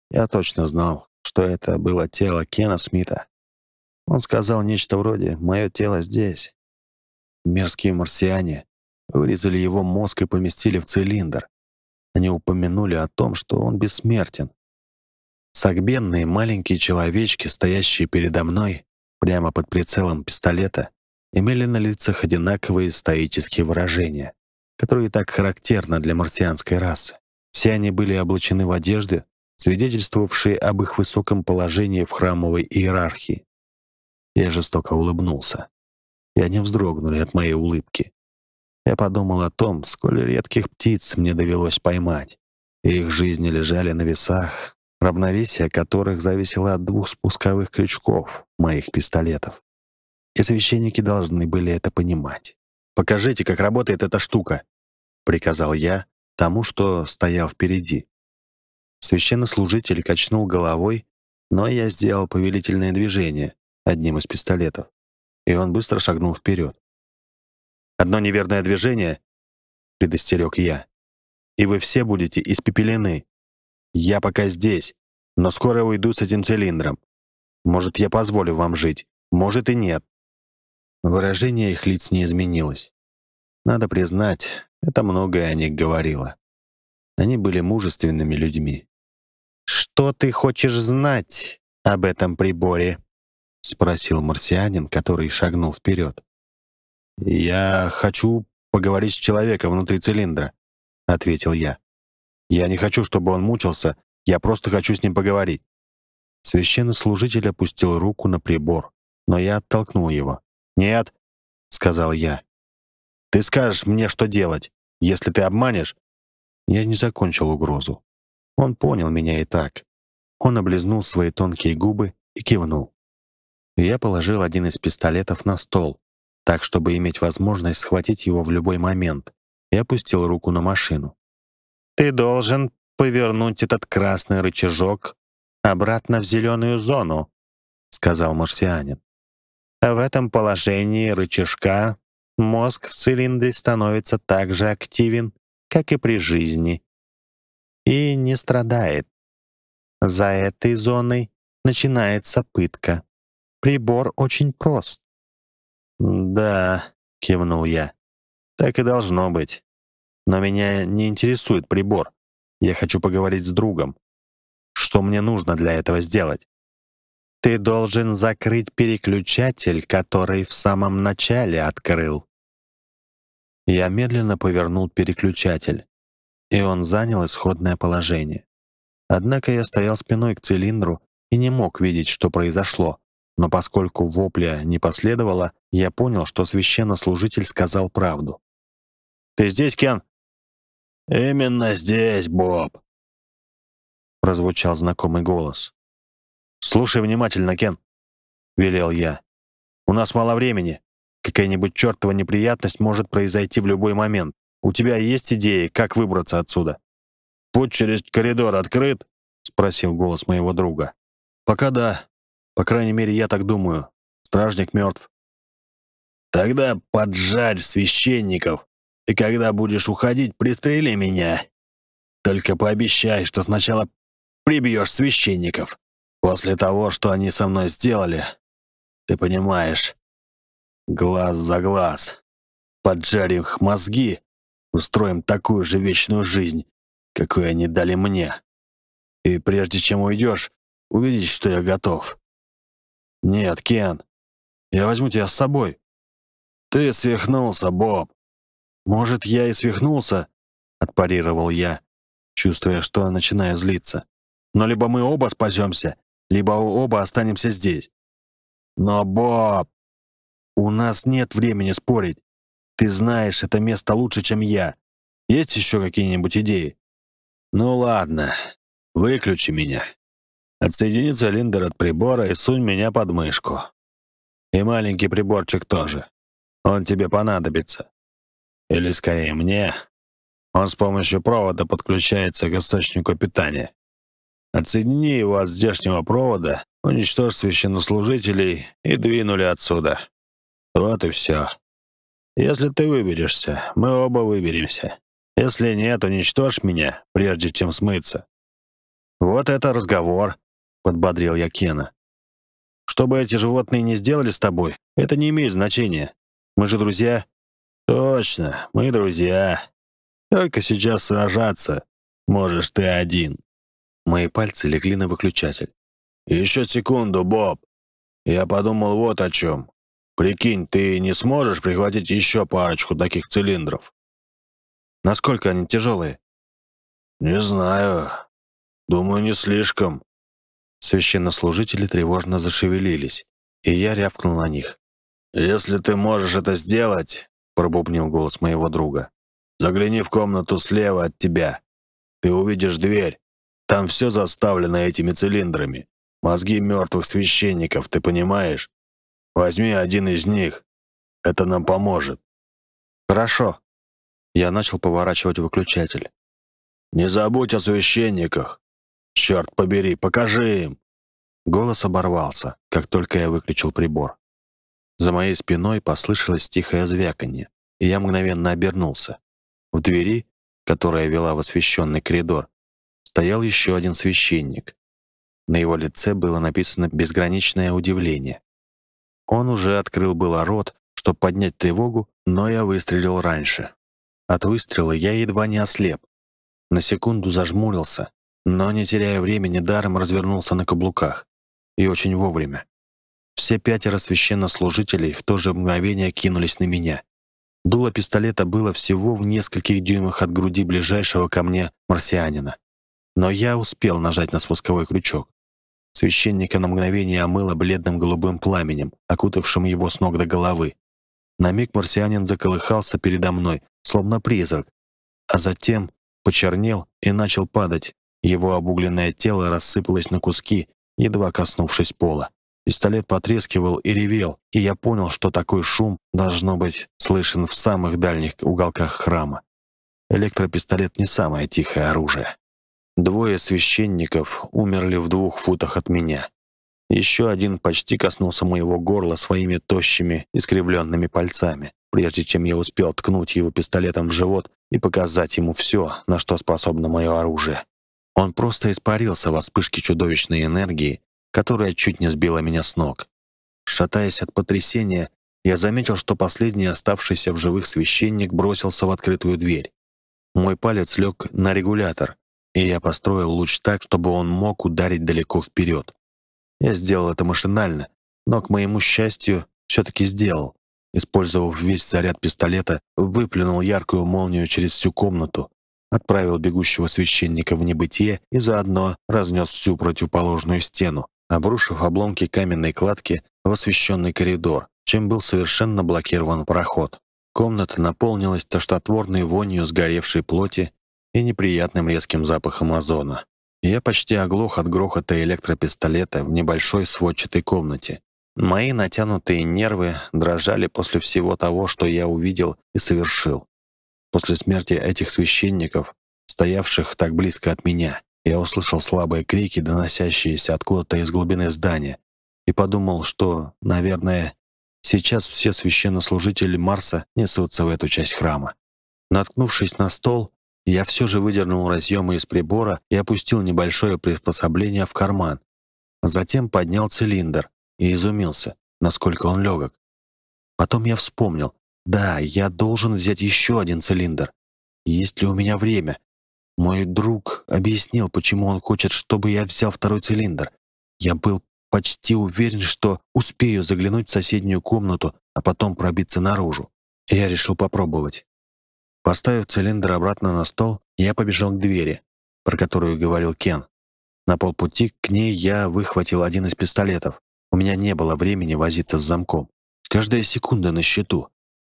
Я точно знал, что это было тело Кена Смита. Он сказал нечто вроде «Мое тело здесь». Мерзкие марсиане вырезали его мозг и поместили в цилиндр. Они упомянули о том, что он бессмертен. Согбенные маленькие человечки, стоящие передо мной, прямо под прицелом пистолета, имели на лицах одинаковые стоические выражения, которые так характерны для марсианской расы. Все они были облачены в одежды, свидетельствовавшие об их высоком положении в храмовой иерархии. Я жестоко улыбнулся. И они вздрогнули от моей улыбки. Я подумал о том, сколь редких птиц мне довелось поймать. Их жизни лежали на весах, равновесие которых зависело от двух спусковых крючков моих пистолетов. И священники должны были это понимать. «Покажите, как работает эта штука», — приказал я тому, что стоял впереди. Священнослужитель качнул головой, но я сделал повелительное движение одним из пистолетов, и он быстро шагнул вперед. «Одно неверное движение», — предостерег я, «и вы все будете испепелены. Я пока здесь, но скоро уйду с этим цилиндром. Может, я позволю вам жить, может и нет». Выражение их лиц не изменилось. Надо признать, это многое о них говорило. Они были мужественными людьми. «Что ты хочешь знать об этом приборе?» — спросил марсианин, который шагнул вперед. «Я хочу поговорить с человеком внутри цилиндра», — ответил я. «Я не хочу, чтобы он мучился, я просто хочу с ним поговорить». Священнослужитель опустил руку на прибор, но я оттолкнул его. «Нет», — сказал я. «Ты скажешь мне, что делать. Если ты обманешь...» Я не закончил угрозу. Он понял меня и так. Он облизнул свои тонкие губы и кивнул. Я положил один из пистолетов на стол, так, чтобы иметь возможность схватить его в любой момент, и опустил руку на машину. «Ты должен повернуть этот красный рычажок обратно в зеленую зону», — сказал марсианин. «В этом положении рычажка мозг в цилиндре становится так же активен, как и при жизни, и не страдает. За этой зоной начинается пытка. Прибор очень прост. «Да», — кивнул я, — «так и должно быть. Но меня не интересует прибор. Я хочу поговорить с другом. Что мне нужно для этого сделать? Ты должен закрыть переключатель, который в самом начале открыл. Я медленно повернул переключатель, и он занял исходное положение. Однако я стоял спиной к цилиндру и не мог видеть, что произошло. Но поскольку вопля не последовало, я понял, что священнослужитель сказал правду. «Ты здесь, Кен?» «Именно здесь, Боб», — прозвучал знакомый голос. «Слушай внимательно, Кен», — велел я. «У нас мало времени. Какая-нибудь чертова неприятность может произойти в любой момент. У тебя есть идеи, как выбраться отсюда?» «Путь через коридор открыт?» — спросил голос моего друга. «Пока да. По крайней мере, я так думаю. Стражник мертв». «Тогда поджарь священников, и когда будешь уходить, пристрели меня. Только пообещай, что сначала прибьешь священников. После того, что они со мной сделали, ты понимаешь, глаз за глаз. Поджарим их мозги, устроим такую же вечную жизнь, какую они дали мне. И прежде чем уйдешь, увидишь, что я готов. Нет, Кен, я возьму тебя с собой. Ты свихнулся, Боб. Может, я и свихнулся, отпарировал я, чувствуя, что начинаю злиться. Но либо мы оба спасемся, либо оба останемся здесь. Но, Боб, у нас нет времени спорить. Ты знаешь это место лучше, чем я. Есть еще какие-нибудь идеи? Ну ладно, выключи меня. Отсоедини цилиндр от прибора и сунь меня под мышку. И маленький приборчик тоже. Он тебе понадобится. Или скорее мне. Он с помощью провода подключается к источнику питания. Отсоедини его от здешнего провода, уничтожь священнослужителей и двинули отсюда. Вот и все. Если ты выберешься, мы оба выберемся. Если нет, уничтожь меня, прежде чем смыться. Вот это разговор, — подбодрил я Кена. Что бы эти животные не сделали с тобой, это не имеет значения. Мы же друзья. Точно, мы друзья. Только сейчас сражаться можешь ты один. Мои пальцы легли на выключатель. «Еще секунду, Боб. Я подумал вот о чем. Прикинь, ты не сможешь прихватить еще парочку таких цилиндров?» «Насколько они тяжелые?» «Не знаю. Думаю, не слишком». Священнослужители тревожно зашевелились, и я рявкнул на них. «Если ты можешь это сделать», — пробубнил голос моего друга, «загляни в комнату слева от тебя. Ты увидишь дверь. Там все заставлено этими цилиндрами. Мозги мертвых священников, ты понимаешь? Возьми один из них. Это нам поможет». «Хорошо». Я начал поворачивать выключатель. «Не забудь о священниках. Черт побери, покажи им!» Голос оборвался, как только я выключил прибор. За моей спиной послышалось тихое звяканье, и я мгновенно обернулся. В двери, которая вела в освещенный коридор, стоял еще один священник. На его лице было написано безграничное удивление. Он уже открыл было рот, чтобы поднять тревогу, но я выстрелил раньше. От выстрела я едва не ослеп. На секунду зажмурился, но, не теряя времени, даром развернулся на каблуках. И очень вовремя. Все пятеро священнослужителей в то же мгновение кинулись на меня. Дуло пистолета было всего в нескольких дюймах от груди ближайшего ко мне марсианина. Но я успел нажать на спусковой крючок. Священника на мгновение омыло бледным голубым пламенем, окутавшим его с ног до головы. На миг марсианин заколыхался передо мной, словно призрак, а затем почернел и начал падать. Его обугленное тело рассыпалось на куски, едва коснувшись пола. Пистолет потрескивал и ревел, и я понял, что такой шум должно быть слышен в самых дальних уголках храма. Электропистолет не самое тихое оружие. Двое священников умерли в двух футах от меня. Еще один почти коснулся моего горла своими тощими, искривленными пальцами, прежде чем я успел ткнуть его пистолетом в живот и показать ему все, на что способно мое оружие. Он просто испарился во вспышке чудовищной энергии, которая чуть не сбила меня с ног. Шатаясь от потрясения, я заметил, что последний оставшийся в живых священник бросился в открытую дверь. Мой палец лег на регулятор, и я построил луч так, чтобы он мог ударить далеко вперед. Я сделал это машинально, но, к моему счастью, все-таки сделал. Использовав весь заряд пистолета, выплюнул яркую молнию через всю комнату, отправил бегущего священника в небытие и заодно разнес всю противоположную стену, обрушив обломки каменной кладки в освещенный коридор, чем был совершенно блокирован проход. Комната наполнилась тошнотворной вонью сгоревшей плоти и неприятным резким запахом озона. Я почти оглох от грохота электропистолета в небольшой сводчатой комнате. Мои натянутые нервы дрожали после всего того, что я увидел и совершил. После смерти этих священников, стоявших так близко от меня, я услышал слабые крики, доносящиеся откуда-то из глубины здания, и подумал, что, наверное, сейчас все священнослужители Марса несутся в эту часть храма. Наткнувшись на стол, я все же выдернул разъемы из прибора и опустил небольшое приспособление в карман. Затем поднял цилиндр и изумился, насколько он легок. Потом я вспомнил, да, я должен взять еще один цилиндр. Есть ли у меня время? Мой друг объяснил, почему он хочет, чтобы я взял второй цилиндр. Я был почти уверен, что успею заглянуть в соседнюю комнату, а потом пробиться наружу. я решил попробовать. Поставив цилиндр обратно на стол, я побежал к двери, про которую говорил Кен. На полпути к ней я выхватил один из пистолетов. У меня не было времени возиться с замком. Каждая секунда на счету.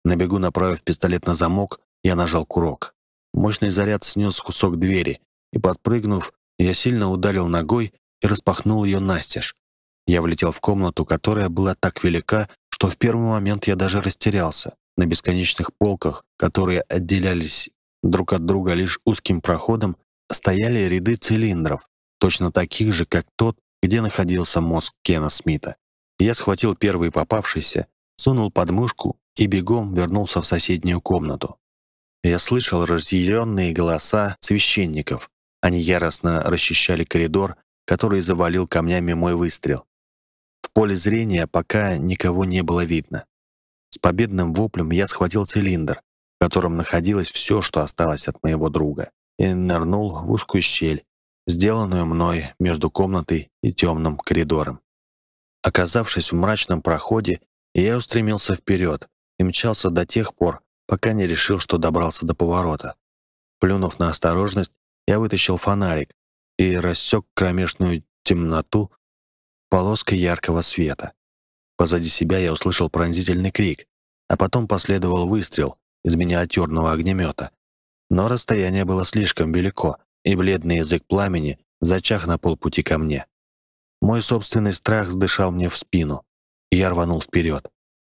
На бегу направив пистолет на замок, я нажал курок. Мощный заряд снес кусок двери, и, подпрыгнув, я сильно ударил ногой и распахнул ее настежь. Я влетел в комнату, которая была так велика, что в первый момент я даже растерялся. На бесконечных полках, которые отделялись друг от друга лишь узким проходом, стояли ряды цилиндров, точно таких же, как тот, где находился мозг Кена Смита. Я схватил первый попавшийся, сунул под мышку и бегом вернулся в соседнюю комнату. Я слышал разъяренные голоса священников. Они яростно расчищали коридор, который завалил камнями мой выстрел. В поле зрения пока никого не было видно. С победным воплем я схватил цилиндр, в котором находилось все, что осталось от моего друга, и нырнул в узкую щель, сделанную мной между комнатой и темным коридором. Оказавшись в мрачном проходе, я устремился вперед и мчался до тех пор, пока не решил, что добрался до поворота. Плюнув на осторожность, я вытащил фонарик и рассек кромешную темноту полоской яркого света. Позади себя я услышал пронзительный крик, а потом последовал выстрел из миниатюрного огнемета. Но расстояние было слишком велико, и бледный язык пламени зачах на полпути ко мне. Мой собственный страх сдышал мне в спину. Я рванул вперед.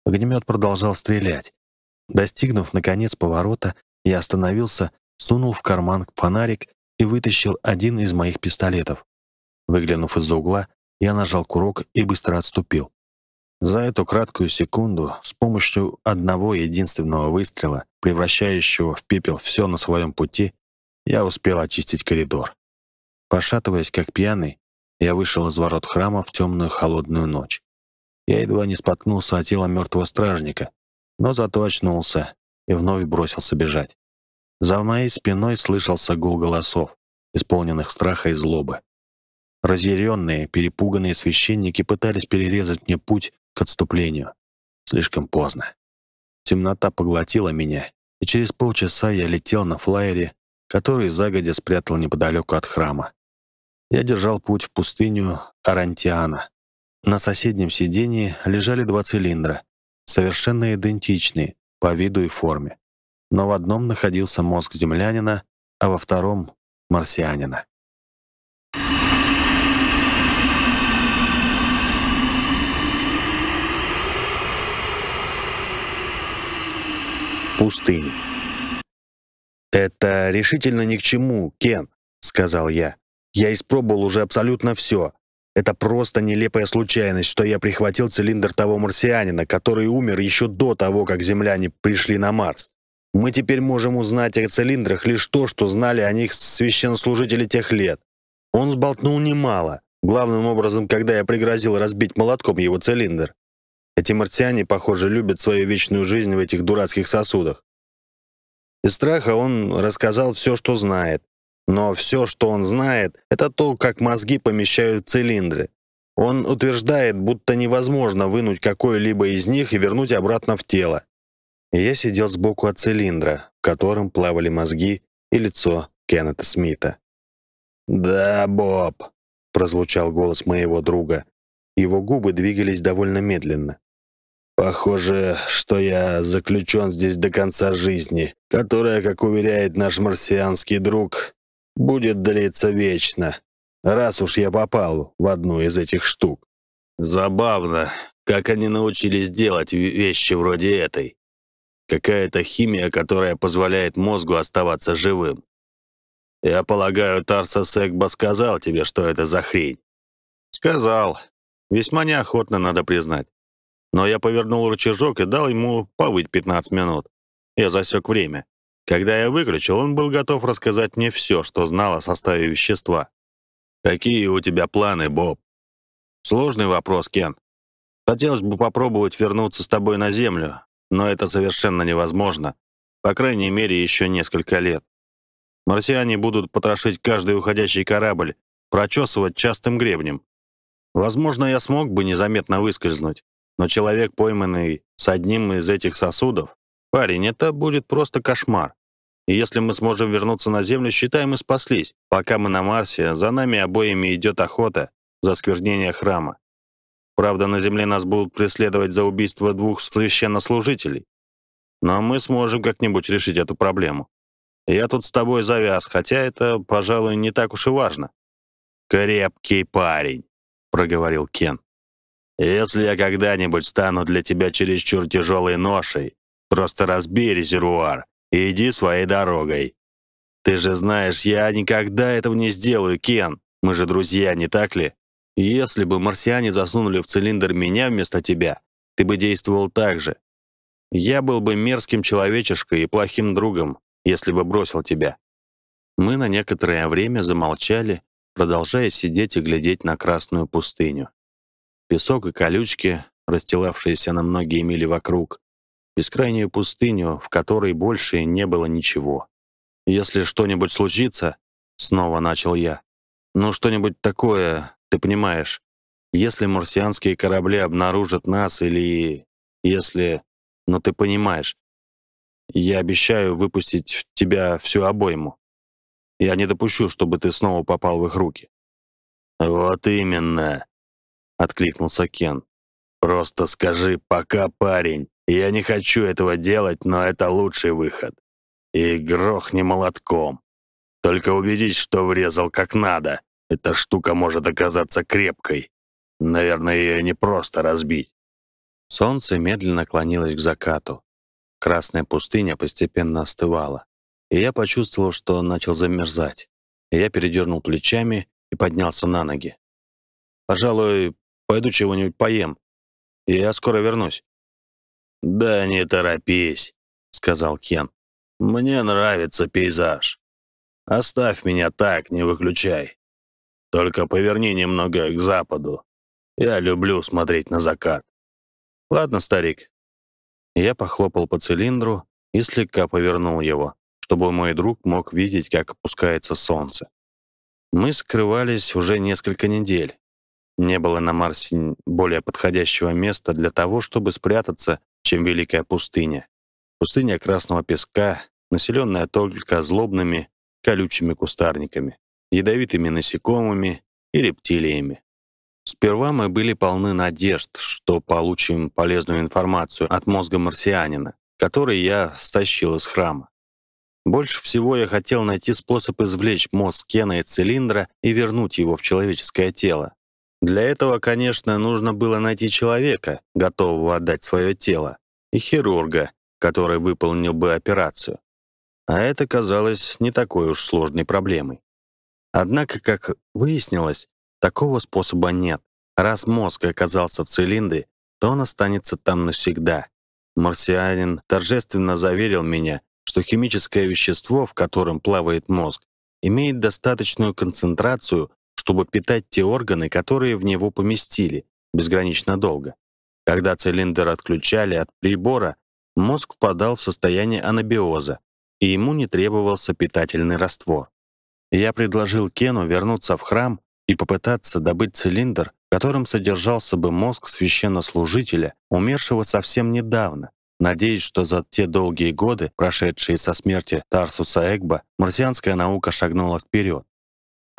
Огнемет продолжал стрелять. Достигнув, наконец, поворота, я остановился, сунул в карман фонарик и вытащил один из моих пистолетов. Выглянув из-за угла, я нажал курок и быстро отступил. За эту краткую секунду, с помощью одного единственного выстрела, превращающего в пепел все на своем пути, я успел очистить коридор. Пошатываясь как пьяный, я вышел из ворот храма в темную холодную ночь. Я едва не споткнулся о тело мертвого стражника, но зато очнулся и вновь бросился бежать. За моей спиной слышался гул голосов, исполненных страха и злобы. Разъяренные, перепуганные священники пытались перерезать мне путь к отступлению. Слишком поздно. Темнота поглотила меня, и через полчаса я летел на флайере, который загодя спрятал неподалеку от храма. Я держал путь в пустыню Арантиана. На соседнем сидении лежали два цилиндра, совершенно идентичные по виду и форме. Но в одном находился мозг землянина, а во втором — марсианина. Пустыне. «Это решительно ни к чему, Кен», — сказал я. «Я испробовал уже абсолютно все. Это просто нелепая случайность, что я прихватил цилиндр того марсианина, который умер еще до того, как земляне пришли на Марс. Мы теперь можем узнать о цилиндрах лишь то, что знали о них священнослужители тех лет. Он сболтнул немало, главным образом, когда я пригрозил разбить молотком его цилиндр. Эти марсиане, похоже, любят свою вечную жизнь в этих дурацких сосудах. Из страха он рассказал все, что знает. Но все, что он знает, это то, как мозги помещают цилиндры. Он утверждает, будто невозможно вынуть какой-либо из них и вернуть обратно в тело. Я сидел сбоку от цилиндра, в котором плавали мозги и лицо Кеннета Смита. «Да, Боб», — прозвучал голос моего друга. Его губы двигались довольно медленно. «Похоже, что я заключен здесь до конца жизни, которая, как уверяет наш марсианский друг, будет длиться вечно, раз уж я попал в одну из этих штук. Забавно, как они научились делать вещи вроде этой. Какая-то химия, которая позволяет мозгу оставаться живым. Я полагаю, Тарса Секба сказал тебе, что это за хрень. Сказал. Весьма неохотно, надо признать. Но я повернул рычажок и дал ему повыть 15 минут. Я засек время. Когда я выключил, он был готов рассказать мне все, что знал о составе вещества. «Какие у тебя планы, Боб?» «Сложный вопрос, Кен. Хотелось бы попробовать вернуться с тобой на Землю, но это совершенно невозможно. По крайней мере, еще несколько лет. Марсиане будут потрошить каждый уходящий корабль, прочесывать частым гребнем. Возможно, я смог бы незаметно выскользнуть, но человек, пойманный с одним из этих сосудов, парень, это будет просто кошмар. И если мы сможем вернуться на Землю, считай, мы спаслись. Пока мы на Марсе, за нами обоими идет охота за сквернение храма. Правда, на Земле нас будут преследовать за убийство двух священнослужителей. Но мы сможем как-нибудь решить эту проблему. Я тут с тобой завяз, хотя это, пожалуй, не так уж и важно. «Крепкий парень», — проговорил Кен. «Если я когда-нибудь стану для тебя чересчур тяжелой ношей, просто разбей резервуар и иди своей дорогой. Ты же знаешь, я никогда этого не сделаю, Кен. Мы же друзья, не так ли? Если бы марсиане засунули в цилиндр меня вместо тебя, ты бы действовал так же. Я был бы мерзким человечешкой и плохим другом, если бы бросил тебя». Мы на некоторое время замолчали, продолжая сидеть и глядеть на красную пустыню. Песок и колючки, расстилавшиеся на многие мили вокруг, бескрайнюю пустыню, в которой больше не было ничего. «Если что-нибудь случится», — снова начал я, «ну что-нибудь такое, ты понимаешь, если марсианские корабли обнаружат нас или... если... ну ты понимаешь, я обещаю выпустить в тебя всю обойму. Я не допущу, чтобы ты снова попал в их руки». «Вот именно», — откликнулся Кен. «Просто скажи «пока, парень», я не хочу этого делать, но это лучший выход. И грохни молотком. Только убедись, что врезал как надо. Эта штука может оказаться крепкой. Наверное, ее не просто разбить. Солнце медленно клонилось к закату. Красная пустыня постепенно остывала. И я почувствовал, что начал замерзать. Я передернул плечами и поднялся на ноги. «Пожалуй, пойду чего-нибудь поем. Я скоро вернусь». «Да не торопись», — сказал Кен. «Мне нравится пейзаж. Оставь меня так, не выключай. Только поверни немного к западу. Я люблю смотреть на закат». «Ладно, старик». Я похлопал по цилиндру и слегка повернул его, чтобы мой друг мог видеть, как опускается солнце. Мы скрывались уже несколько недель. Не было на Марсе более подходящего места для того, чтобы спрятаться чем Великая пустыня. Пустыня красного песка, населенная только злобными, колючими кустарниками, ядовитыми насекомыми и рептилиями. Сперва мы были полны надежд, что получим полезную информацию от мозга марсианина, который я стащил из храма. Больше всего я хотел найти способ извлечь мозг Кена из цилиндра и вернуть его в человеческое тело. Для этого, конечно, нужно было найти человека, готового отдать свое тело, и хирурга, который выполнил бы операцию. А это казалось не такой уж сложной проблемой. Однако, как выяснилось, такого способа нет. Раз мозг оказался в цилиндре, то он останется там навсегда. Марсианин торжественно заверил меня, что химическое вещество, в котором плавает мозг, имеет достаточную концентрацию, чтобы питать те органы, которые в него поместили, безгранично долго. Когда цилиндр отключали от прибора, мозг впадал в состояние анабиоза, и ему не требовался питательный раствор. Я предложил Кену вернуться в храм и попытаться добыть цилиндр, которым содержался бы мозг священнослужителя, умершего совсем недавно, надеясь, что за те долгие годы, прошедшие со смерти Тарсуса Эгба, марсианская наука шагнула вперед.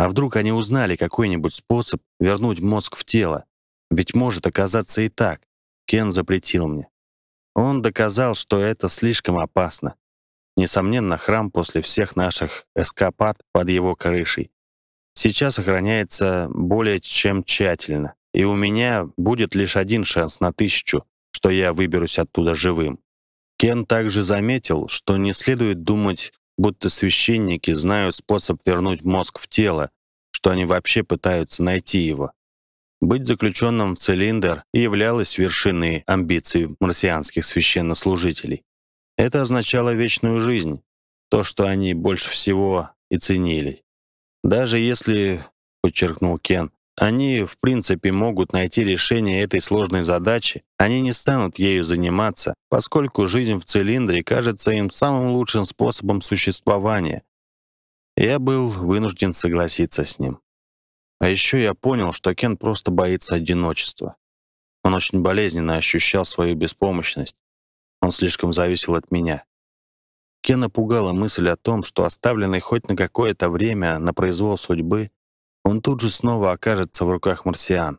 А вдруг они узнали какой-нибудь способ вернуть мозг в тело? Ведь может оказаться и так. Кен запретил мне. Он доказал, что это слишком опасно. Несомненно, храм после всех наших эскапад под его крышей сейчас охраняется более чем тщательно, и у меня будет лишь один шанс на тысячу, что я выберусь оттуда живым. Кен также заметил, что не следует думать, будто священники знают способ вернуть мозг в тело, что они вообще пытаются найти его. Быть заключенным в цилиндр являлось вершиной амбиций марсианских священнослужителей. Это означало вечную жизнь, то, что они больше всего и ценили. Даже если, подчеркнул Кен, они в принципе могут найти решение этой сложной задачи, они не станут ею заниматься, поскольку жизнь в цилиндре кажется им самым лучшим способом существования. Я был вынужден согласиться с ним. А еще я понял, что Кен просто боится одиночества. Он очень болезненно ощущал свою беспомощность. Он слишком зависел от меня. Кена пугала мысль о том, что оставленный хоть на какое-то время на произвол судьбы, он тут же снова окажется в руках марсиан.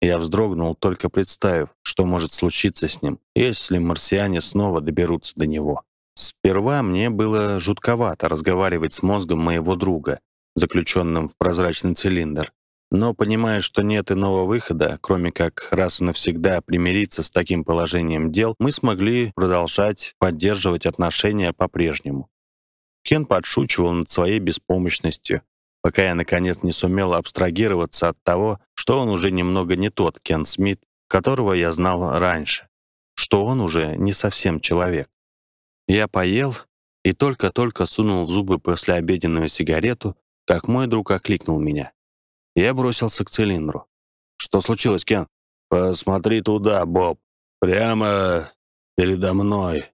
Я вздрогнул, только представив, что может случиться с ним, если марсиане снова доберутся до него. Сперва мне было жутковато разговаривать с мозгом моего друга, заключенным в прозрачный цилиндр. Но понимая, что нет иного выхода, кроме как раз и навсегда примириться с таким положением дел, мы смогли продолжать поддерживать отношения по-прежнему. Кен подшучивал над своей беспомощностью, пока я, наконец, не сумел абстрагироваться от того, что он уже немного не тот Кен Смит, которого я знал раньше, что он уже не совсем человек. Я поел и только-только сунул в зубы послеобеденную сигарету, как мой друг окликнул меня. Я бросился к цилиндру. «Что случилось, Кен?» «Посмотри туда, Боб. Прямо передо мной.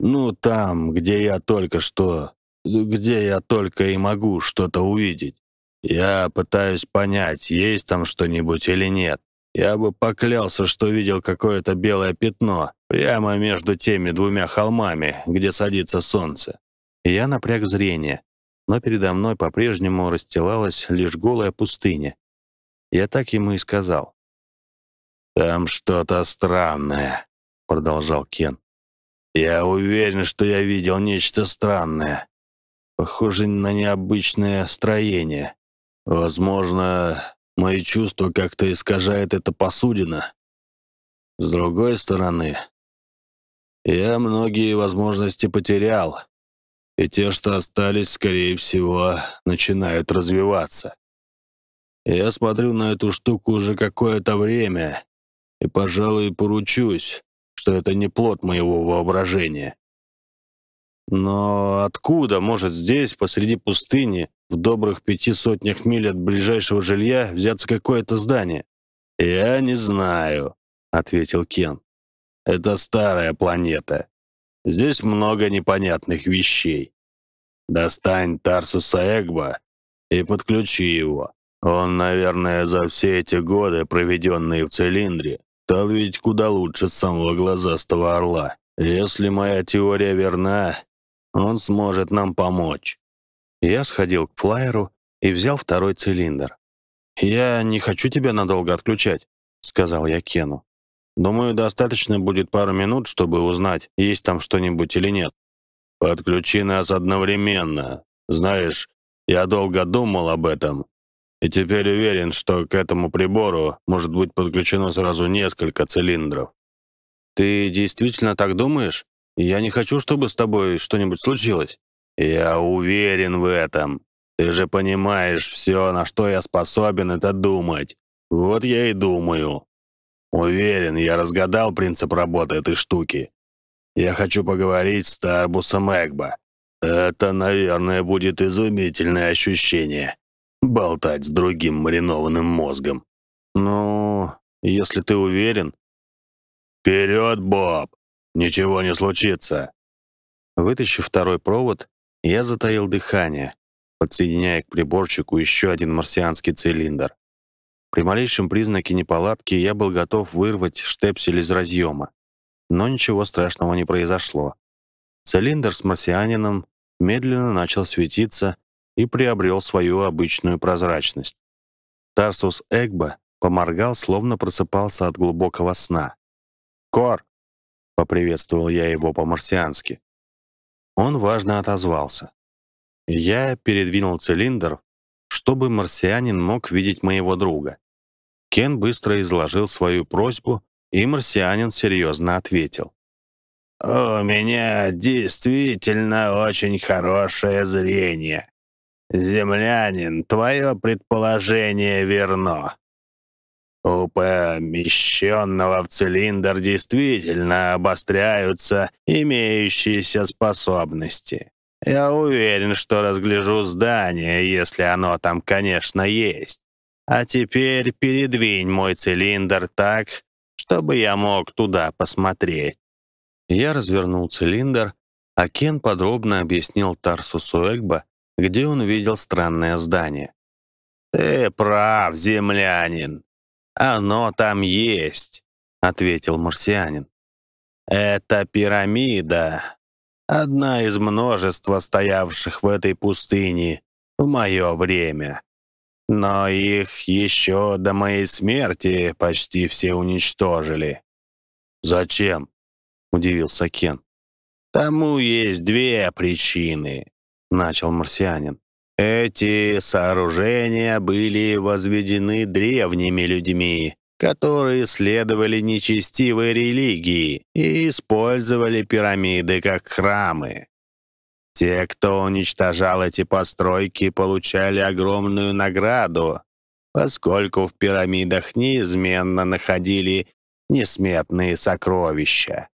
Ну, там, где я только что... Где я только и могу что-то увидеть. Я пытаюсь понять, есть там что-нибудь или нет. Я бы поклялся, что видел какое-то белое пятно прямо между теми двумя холмами, где садится солнце. Я напряг зрение но передо мной по-прежнему расстилалась лишь голая пустыня. Я так ему и сказал. «Там что-то странное», — продолжал Кен. «Я уверен, что я видел нечто странное, похоже на необычное строение. Возможно, мои чувства как-то искажает эта посудина. С другой стороны, я многие возможности потерял, и те, что остались, скорее всего, начинают развиваться. Я смотрю на эту штуку уже какое-то время, и, пожалуй, поручусь, что это не плод моего воображения. Но откуда может здесь, посреди пустыни, в добрых пяти сотнях миль от ближайшего жилья, взяться какое-то здание? «Я не знаю», — ответил Кен. «Это старая планета. Здесь много непонятных вещей. Достань Тарсуса Эгба и подключи его. Он, наверное, за все эти годы, проведенные в цилиндре, стал видеть куда лучше самого глазастого орла. Если моя теория верна, он сможет нам помочь. Я сходил к флайеру и взял второй цилиндр. «Я не хочу тебя надолго отключать», — сказал я Кену. Думаю, достаточно будет пару минут, чтобы узнать, есть там что-нибудь или нет. Подключи нас одновременно. Знаешь, я долго думал об этом, и теперь уверен, что к этому прибору может быть подключено сразу несколько цилиндров. Ты действительно так думаешь? Я не хочу, чтобы с тобой что-нибудь случилось. Я уверен в этом. Ты же понимаешь, все, на что я способен, это думать. Вот я и думаю. Уверен, я разгадал принцип работы этой штуки. Я хочу поговорить с Тарбусом Эгба. Это, наверное, будет изумительное ощущение. Болтать с другим маринованным мозгом. Ну, если ты уверен. Вперед, Боб! Ничего не случится. Вытащив второй провод, я затаил дыхание, подсоединяя к приборчику еще один марсианский цилиндр. При малейшем признаке неполадки я был готов вырвать штепсель из разъема. Но ничего страшного не произошло. Цилиндр с марсианином медленно начал светиться и приобрел свою обычную прозрачность. Тарсус Эгба поморгал, словно просыпался от глубокого сна. «Кор!» — поприветствовал я его по-марсиански. Он важно отозвался. Я передвинул цилиндр, чтобы марсианин мог видеть моего друга. Кен быстро изложил свою просьбу, и марсианин серьезно ответил. «У меня действительно очень хорошее зрение. Землянин, твое предположение верно. У помещенного в цилиндр действительно обостряются имеющиеся способности. Я уверен, что разгляжу здание, если оно там, конечно, есть. А теперь передвинь мой цилиндр так, чтобы я мог туда посмотреть. Я развернул цилиндр, а Кен подробно объяснил Тарсусу Эгба, где он видел странное здание. «Ты прав, землянин. Оно там есть», — ответил марсианин. «Это пирамида, одна из множества стоявших в этой пустыне в мое время. Но их еще до моей смерти почти все уничтожили». «Зачем?» — удивился Кен. «Тому есть две причины», — начал марсианин. «Эти сооружения были возведены древними людьми, которые следовали нечестивой религии и использовали пирамиды как храмы. Те, кто уничтожал эти постройки, получали огромную награду, поскольку в пирамидах неизменно находили несметные сокровища.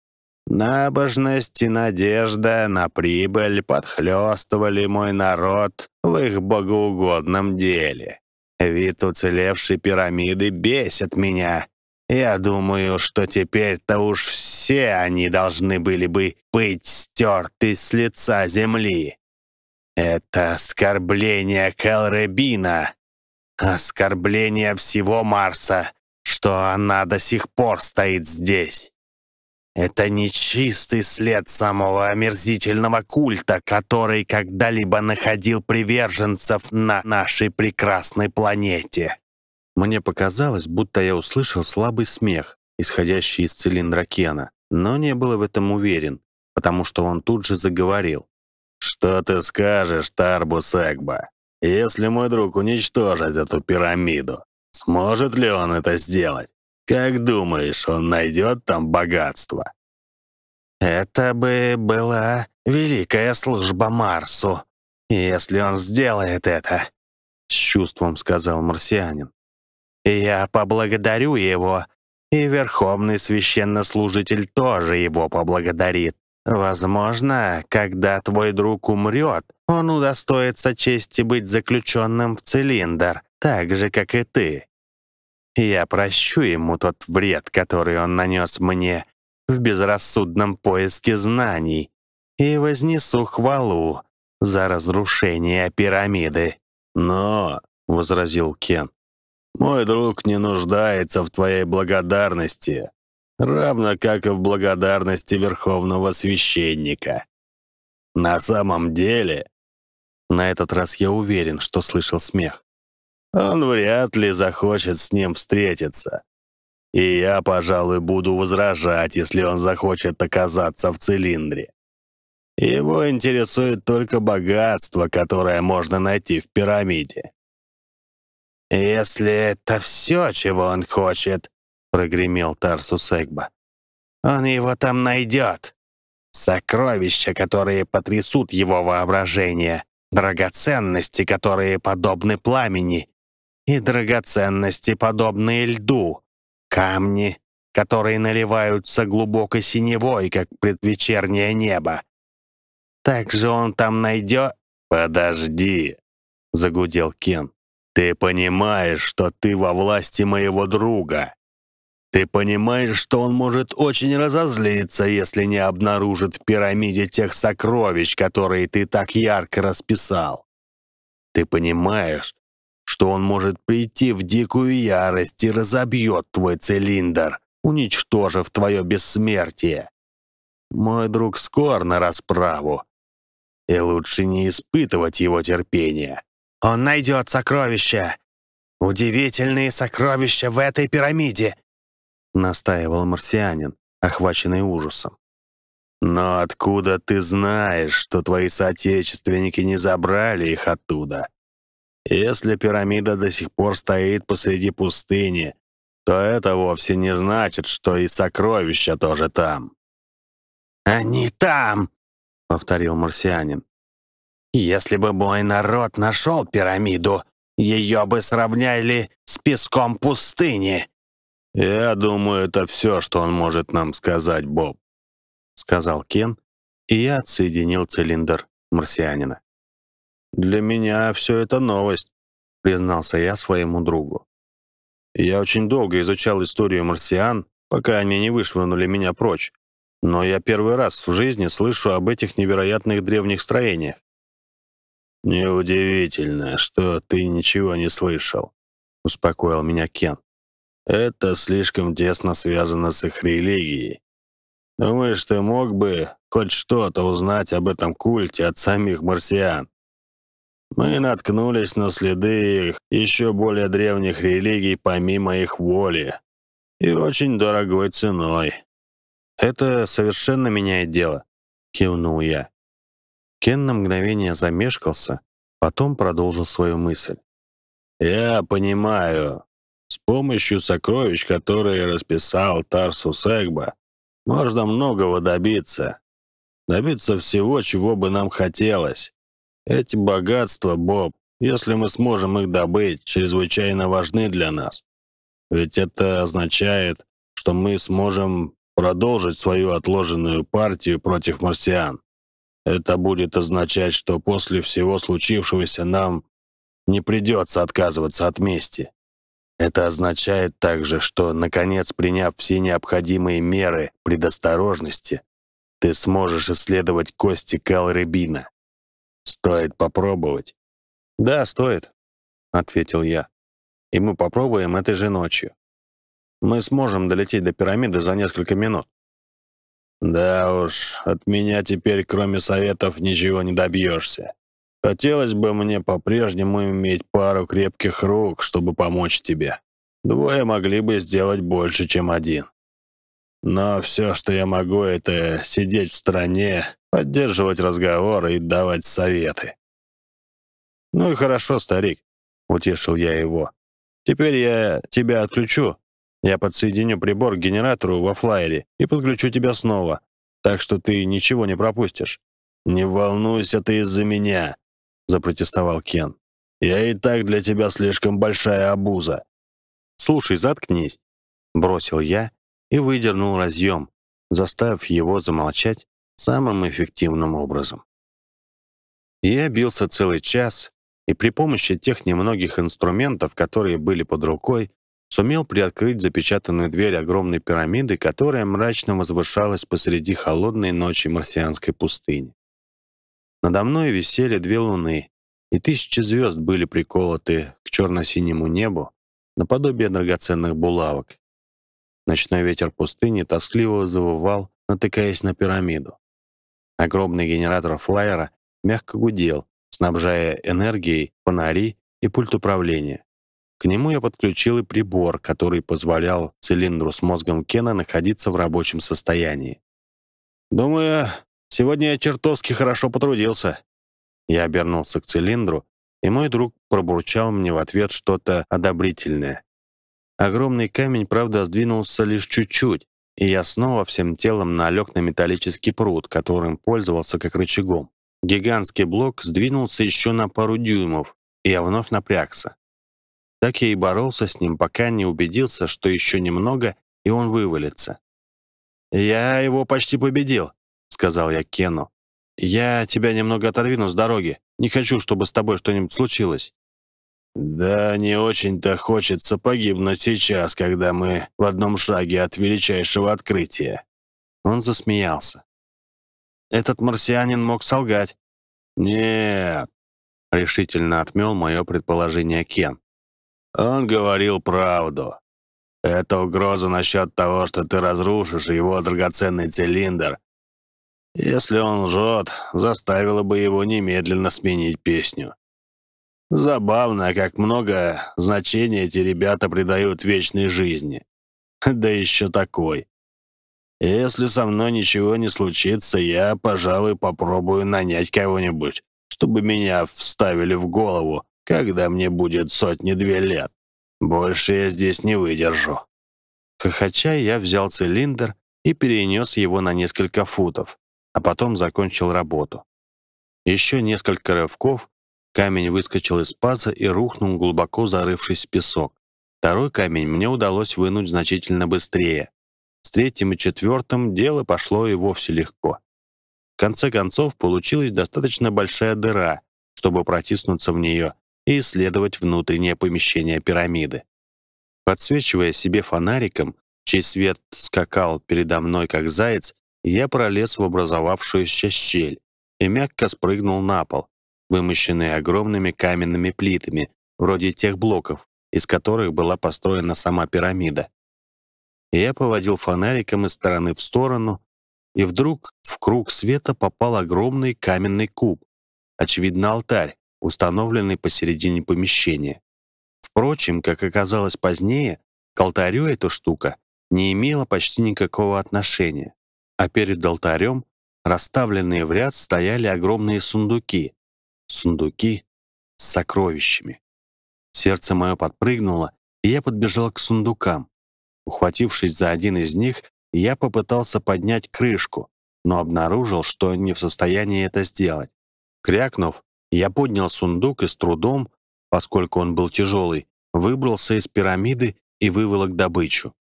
Набожность и надежда на прибыль подхлёстывали мой народ в их богоугодном деле. Вид уцелевшей пирамиды бесит меня. Я думаю, что теперь-то уж все они должны были бы быть стерты с лица земли. Это оскорбление Келребина, оскорбление всего Марса, что она до сих пор стоит здесь. Это нечистый след самого омерзительного культа, который когда-либо находил приверженцев на нашей прекрасной планете. Мне показалось, будто я услышал слабый смех, исходящий из цилиндра Кена, но не был в этом уверен, потому что он тут же заговорил. «Что ты скажешь, Тарбус Эгба, если мой друг уничтожит эту пирамиду? Сможет ли он это сделать?» Как думаешь, он найдет там богатство?» «Это бы была великая служба Марсу, если он сделает это», — с чувством сказал марсианин. «Я поблагодарю его, и верховный священнослужитель тоже его поблагодарит. Возможно, когда твой друг умрет, он удостоится чести быть заключенным в цилиндр, так же, как и ты. Я прощу ему тот вред, который он нанес мне в безрассудном поиске знаний, и вознесу хвалу за разрушение пирамиды. «Но», — возразил Кен, — «мой друг не нуждается в твоей благодарности, равно как и в благодарности Верховного Священника. На самом деле...» На этот раз я уверен, что слышал смех он вряд ли захочет с ним встретиться. И я, пожалуй, буду возражать, если он захочет оказаться в цилиндре. Его интересует только богатство, которое можно найти в пирамиде. «Если это все, чего он хочет», — прогремел Тарсус Эгба, — «он его там найдет. Сокровища, которые потрясут его воображение, драгоценности, которые подобны пламени, и драгоценности, подобные льду, камни, которые наливаются глубокой синевой, как предвечернее небо. Также он там найдет... «Подожди», — загудел Кен. «Ты понимаешь, что ты во власти моего друга. Ты понимаешь, что он может очень разозлиться, если не обнаружит в пирамиде тех сокровищ, которые ты так ярко расписал. Ты понимаешь, что он может прийти в дикую ярость и разобьет твой цилиндр, уничтожив твое бессмертие. Мой друг скор на расправу, и лучше не испытывать его терпения. Он найдет сокровища. Удивительные сокровища в этой пирамиде, настаивал марсианин, охваченный ужасом. «Но откуда ты знаешь, что твои соотечественники не забрали их оттуда? Если пирамида до сих пор стоит посреди пустыни, то это вовсе не значит, что и сокровища тоже там». «Они там!» — повторил марсианин. «Если бы мой народ нашел пирамиду, ее бы сравняли с песком пустыни!» «Я думаю, это все, что он может нам сказать, Боб», — сказал Кен, и я отсоединил цилиндр марсианина. «Для меня все это новость», — признался я своему другу. «Я очень долго изучал историю марсиан, пока они не вышвырнули меня прочь, но я первый раз в жизни слышу об этих невероятных древних строениях». «Неудивительно, что ты ничего не слышал», — успокоил меня Кен. Это слишком тесно связано с их религией. Думаешь, ты мог бы хоть что-то узнать об этом культе от самих марсиан? Мы наткнулись на следы их еще более древних религий помимо их воли. И очень дорогой ценой. «Это совершенно меняет дело», — кивнул я. Кен на мгновение замешкался, потом продолжил свою мысль. «Я понимаю, с помощью сокровищ, которые расписал Тарсус Эгба, можно многого добиться. Добиться всего, чего бы нам хотелось. Эти богатства, Боб, если мы сможем их добыть, чрезвычайно важны для нас. Ведь это означает, что мы сможем продолжить свою отложенную партию против марсиан. Это будет означать, что после всего случившегося нам не придется отказываться от мести. Это означает также, что, наконец, приняв все необходимые меры предосторожности, ты сможешь исследовать кости Калребина. Стоит попробовать. «Да, стоит», — ответил я. «И мы попробуем этой же ночью. Мы сможем долететь до пирамиды за несколько минут». «Да уж, от меня теперь, кроме советов, ничего не добьешься. Хотелось бы мне по-прежнему иметь пару крепких рук, чтобы помочь тебе. Двое могли бы сделать больше, чем один. Но все, что я могу, это сидеть в стороне, поддерживать разговоры и давать советы. «Ну и хорошо, старик», — утешил я его. «Теперь я тебя отключу. Я подсоединю прибор к генератору во флайере и подключу тебя снова, так что ты ничего не пропустишь». «Не волнуйся ты из-за меня», — запротестовал Кен. «Я и так для тебя слишком большая обуза». «Слушай, заткнись», — бросил я и выдернул разъем, заставив его замолчать самым эффективным образом. Я бился целый час, и при помощи тех немногих инструментов, которые были под рукой, сумел приоткрыть запечатанную дверь огромной пирамиды, которая мрачно возвышалась посреди холодной ночи марсианской пустыни. Надо мной висели две луны, и тысячи звезд были приколоты к черно-синему небу, наподобие драгоценных булавок. Ночной ветер пустыни тоскливо завывал, натыкаясь на пирамиду. Огромный генератор флайера мягко гудел, снабжая энергией фонари и пульт управления. К нему я подключил и прибор, который позволял цилиндру с мозгом Кена находиться в рабочем состоянии. «Думаю, Сегодня я чертовски хорошо потрудился». Я обернулся к цилиндру, и мой друг пробурчал мне в ответ что-то одобрительное. Огромный камень, правда, сдвинулся лишь чуть-чуть, и я снова всем телом налег на металлический пруд, которым пользовался как рычагом. Гигантский блок сдвинулся еще на пару дюймов, и я вновь напрягся. Так я и боролся с ним, пока не убедился, что еще немного, и он вывалится. «Я его почти победил», сказал я Кену. «Я тебя немного отодвину с дороги. Не хочу, чтобы с тобой что-нибудь случилось». «Да не очень-то хочется погибнуть сейчас, когда мы в одном шаге от величайшего открытия». Он засмеялся. «Этот марсианин мог солгать». «Нет», — решительно отмел мое предположение Кен. «Он говорил правду. Это угроза насчет того, что ты разрушишь его драгоценный цилиндр. Если он лжет, заставило бы его немедленно сменить песню. Забавно, как много значения эти ребята придают вечной жизни. Да еще такой. Если со мной ничего не случится, я, пожалуй, попробую нанять кого-нибудь, чтобы меня вставили в голову, когда мне будет сотни-две лет. Больше я здесь не выдержу». Хохоча я взял цилиндр и перенес его на несколько футов, а потом закончил работу. Еще несколько рывков, Камень выскочил из паза и рухнул, глубоко зарывшись в песок. Второй камень мне удалось вынуть значительно быстрее. С третьим и четвертым дело пошло и вовсе легко. В конце концов, получилась достаточно большая дыра, чтобы протиснуться в нее и исследовать внутреннее помещение пирамиды. Подсвечивая себе фонариком, чей свет скакал передо мной как заяц, я пролез в образовавшуюся щель и мягко спрыгнул на пол, вымощенные огромными каменными плитами, вроде тех блоков, из которых была построена сама пирамида. Я поводил фонариком из стороны в сторону, и вдруг в круг света попал огромный каменный куб, очевидно, алтарь, установленный посередине помещения. Впрочем, как оказалось позднее, к алтарю эта штука не имела почти никакого отношения, а перед алтарем, расставленные в ряд, стояли огромные сундуки, сундуки с сокровищами. Сердце мое подпрыгнуло, и я подбежал к сундукам. Ухватившись за один из них, я попытался поднять крышку, но обнаружил, что не в состоянии это сделать. Крякнув, я поднял сундук и с трудом, поскольку он был тяжелый, выбрался из пирамиды и выволок добычу.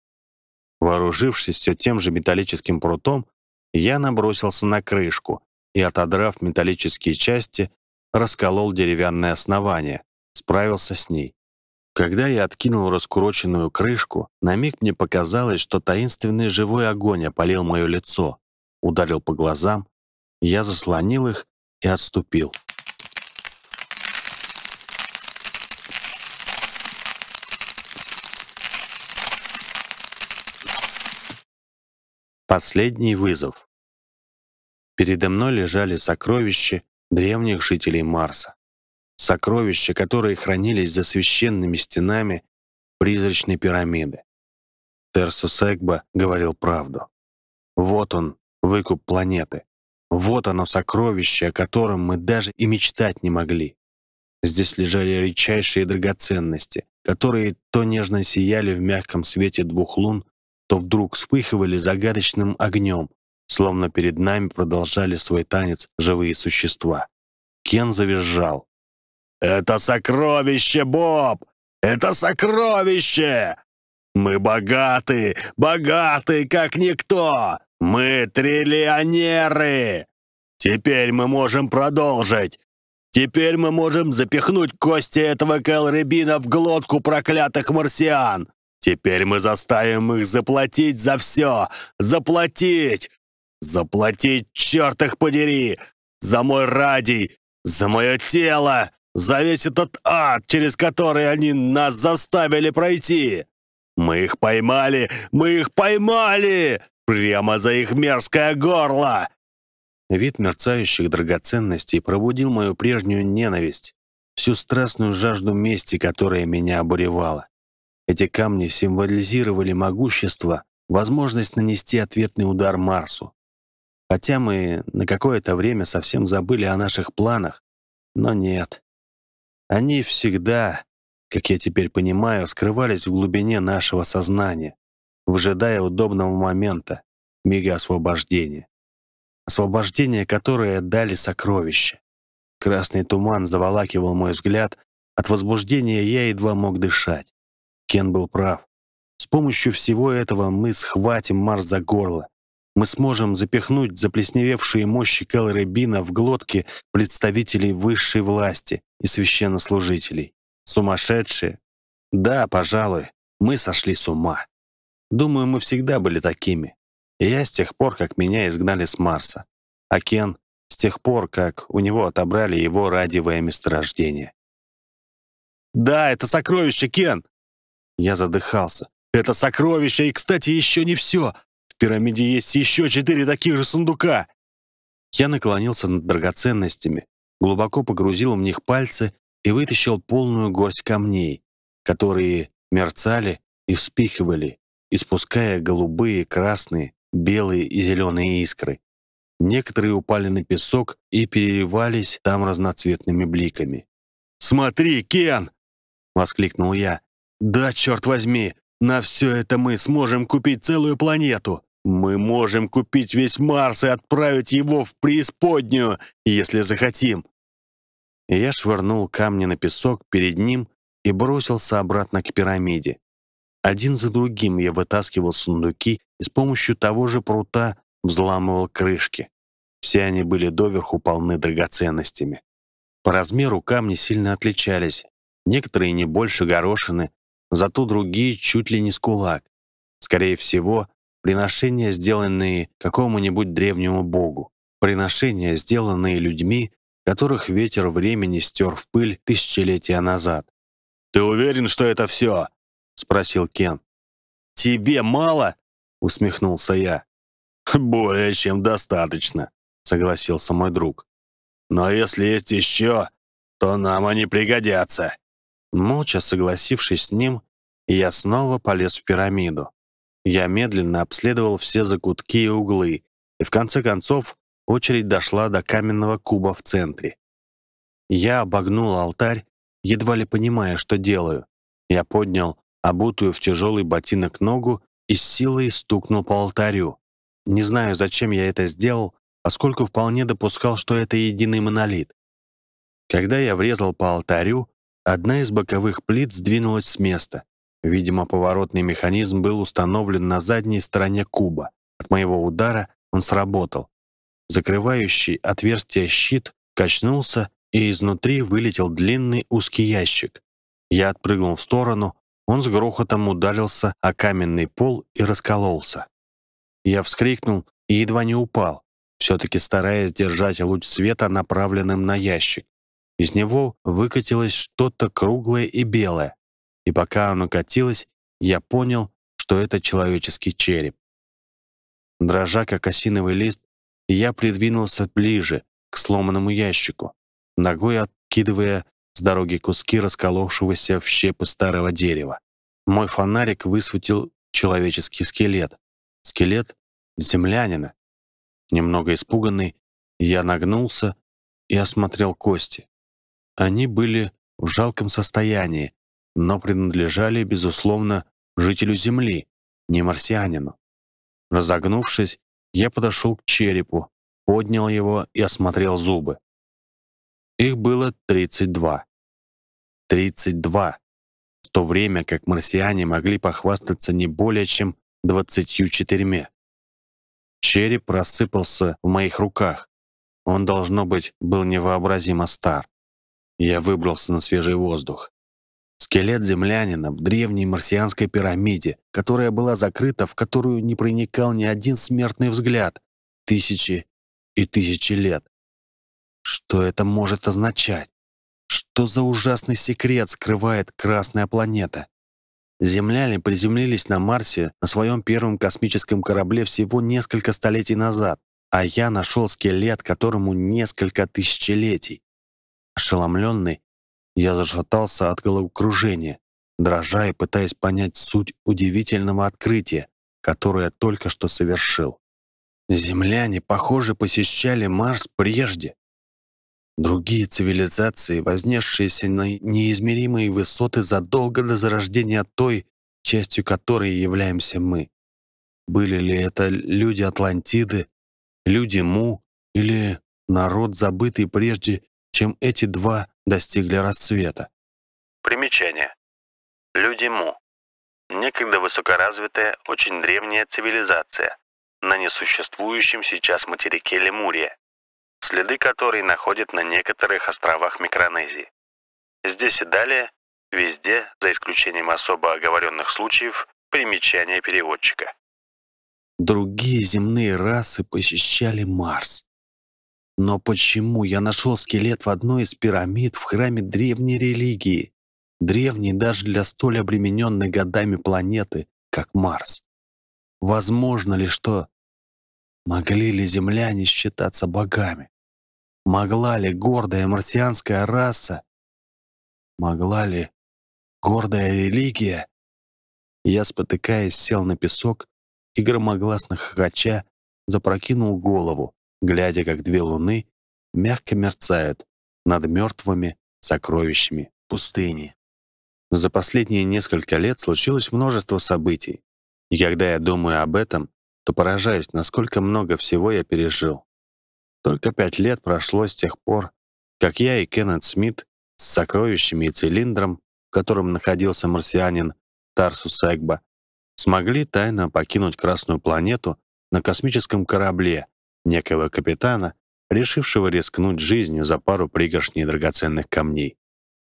Вооружившись все тем же металлическим прутом, я набросился на крышку и, отодрав металлические части, расколол деревянное основание, справился с ней. Когда я откинул раскуроченную крышку, на миг мне показалось, что таинственный живой огонь опалил мое лицо, ударил по глазам, я заслонил их и отступил. Последний вызов. Передо мной лежали сокровища, древних жителей Марса. Сокровища, которые хранились за священными стенами призрачной пирамиды. Терсус Эгба говорил правду. Вот он, выкуп планеты. Вот оно сокровище, о котором мы даже и мечтать не могли. Здесь лежали редчайшие драгоценности, которые то нежно сияли в мягком свете двух лун, то вдруг вспыхивали загадочным огнем, словно перед нами продолжали свой танец живые существа. Кен завизжал. «Это сокровище, Боб! Это сокровище! Мы богаты, богаты, как никто! Мы триллионеры! Теперь мы можем продолжить! Теперь мы можем запихнуть кости этого Кэлребина в глотку проклятых марсиан! Теперь мы заставим их заплатить за все! Заплатить! Заплатить, черт их подери! За мой радий! За мое тело! За весь этот ад, через который они нас заставили пройти! Мы их поймали! Мы их поймали! Прямо за их мерзкое горло!» Вид мерцающих драгоценностей пробудил мою прежнюю ненависть, всю страстную жажду мести, которая меня обуревала. Эти камни символизировали могущество, возможность нанести ответный удар Марсу. Хотя мы на какое-то время совсем забыли о наших планах, но нет. Они всегда, как я теперь понимаю, скрывались в глубине нашего сознания, выжидая удобного момента, мига освобождения. Освобождение, которое дали сокровища. Красный туман заволакивал мой взгляд, от возбуждения я едва мог дышать. Кен был прав. С помощью всего этого мы схватим Марс за горло, мы сможем запихнуть заплесневевшие мощи Кэллера Бина в глотки представителей высшей власти и священнослужителей. Сумасшедшие? Да, пожалуй, мы сошли с ума. Думаю, мы всегда были такими. Я с тех пор, как меня изгнали с Марса. А Кен с тех пор, как у него отобрали его радиовое месторождение. «Да, это сокровище, Кен!» Я задыхался. «Это сокровище, и, кстати, еще не все. Пирамиде есть еще четыре таких же сундука!» Я наклонился над драгоценностями, глубоко погрузил в них пальцы и вытащил полную горсть камней, которые мерцали и вспихивали, испуская голубые, красные, белые и зеленые искры. Некоторые упали на песок и переливались там разноцветными бликами. «Смотри, Кен!» — воскликнул я. «Да, черт возьми, на все это мы сможем купить целую планету! Мы можем купить весь Марс и отправить его в преисподнюю, если захотим!» Я швырнул камни на песок перед ним и бросился обратно к пирамиде. Один за другим я вытаскивал сундуки и с помощью того же прута взламывал крышки. Все они были доверху полны драгоценностями. По размеру камни сильно отличались. Некоторые не больше горошины, зато другие чуть ли не с кулак. Скорее всего, приношения, сделанные какому-нибудь древнему богу. Приношения, сделанные людьми, которых ветер времени стер в пыль тысячелетия назад. «Ты уверен, что это все?» — спросил Кен. «Тебе мало?» — усмехнулся я. «Более чем достаточно», — согласился мой друг. «Но если есть еще, то нам они пригодятся». Молча согласившись с ним, я снова полез в пирамиду. Я медленно обследовал все закутки и углы, и в конце концов очередь дошла до каменного куба в центре. Я обогнул алтарь, едва ли понимая, что делаю. Я поднял обутую в тяжелый ботинок ногу и с силой стукнул по алтарю. Не знаю, зачем я это сделал, поскольку вполне допускал, что это единый монолит. Когда я врезал по алтарю, одна из боковых плит сдвинулась с места. Видимо, поворотный механизм был установлен на задней стороне куба. От моего удара он сработал. Закрывающий отверстие щит качнулся, и изнутри вылетел длинный узкий ящик. Я отпрыгнул в сторону, он с грохотом ударился о каменный пол и раскололся. Я вскрикнул и едва не упал, все-таки стараясь держать луч света, направленным на ящик. Из него выкатилось что-то круглое и белое, и пока оно катилось, я понял, что это человеческий череп. Дрожа, как осиновый лист, я придвинулся ближе к сломанному ящику, ногой откидывая с дороги куски расколовшегося в щепы старого дерева. Мой фонарик высветил человеческий скелет. Скелет землянина. Немного испуганный, я нагнулся и осмотрел кости. Они были в жалком состоянии, но принадлежали, безусловно, жителю Земли, не марсианину. Разогнувшись, я подошел к черепу, поднял его и осмотрел зубы. Их было 32. 32. В то время как марсиане могли похвастаться не более чем 24. Череп рассыпался в моих руках. Он, должно быть, был невообразимо стар. Я выбрался на свежий воздух. Скелет землянина в древней марсианской пирамиде, которая была закрыта, в которую не проникал ни один смертный взгляд. Тысячи и тысячи лет. Что это может означать? Что за ужасный секрет скрывает Красная планета? Земляне приземлились на Марсе на своем первом космическом корабле всего несколько столетий назад, а я нашел скелет, которому несколько тысячелетий. Ошеломленный, я зашатался от головокружения, дрожа и пытаясь понять суть удивительного открытия, которое я только что совершил. Земляне, похоже, посещали Марс прежде. Другие цивилизации, вознесшиеся на неизмеримые высоты задолго до зарождения той, частью которой являемся мы. Были ли это люди Атлантиды, люди Му или народ, забытый прежде, чем эти два достигли рассвета? Примечание. Люди Му. Некогда высокоразвитая, очень древняя цивилизация на несуществующем сейчас материке Лемурия следы которой находят на некоторых островах Микронезии. Здесь и далее Везде, за исключением особо оговоренных случаев, примечание переводчика. Другие земные расы посещали Марс. Но почему я нашел скелет в одной из пирамид в храме древней религии? Древней даже для столь обремененной годами планеты, как Марс. Возможно ли, что... Могли ли земляне считаться богами? Могла ли гордая марсианская раса? Могла ли гордая религия? Я, спотыкаясь, сел на песок и громогласно хохоча запрокинул голову, глядя, как две луны мягко мерцают над мертвыми сокровищами пустыни. За последние несколько лет случилось множество событий, и когда я думаю об этом, то поражаюсь, насколько много всего я пережил. Только пять лет прошло с тех пор, как я и Кеннет Смит с сокровищами и цилиндром, в котором находился марсианин Тарсус Эгба, смогли тайно покинуть Красную планету на космическом корабле некого капитана, решившего рискнуть жизнью за пару пригоршней драгоценных камней.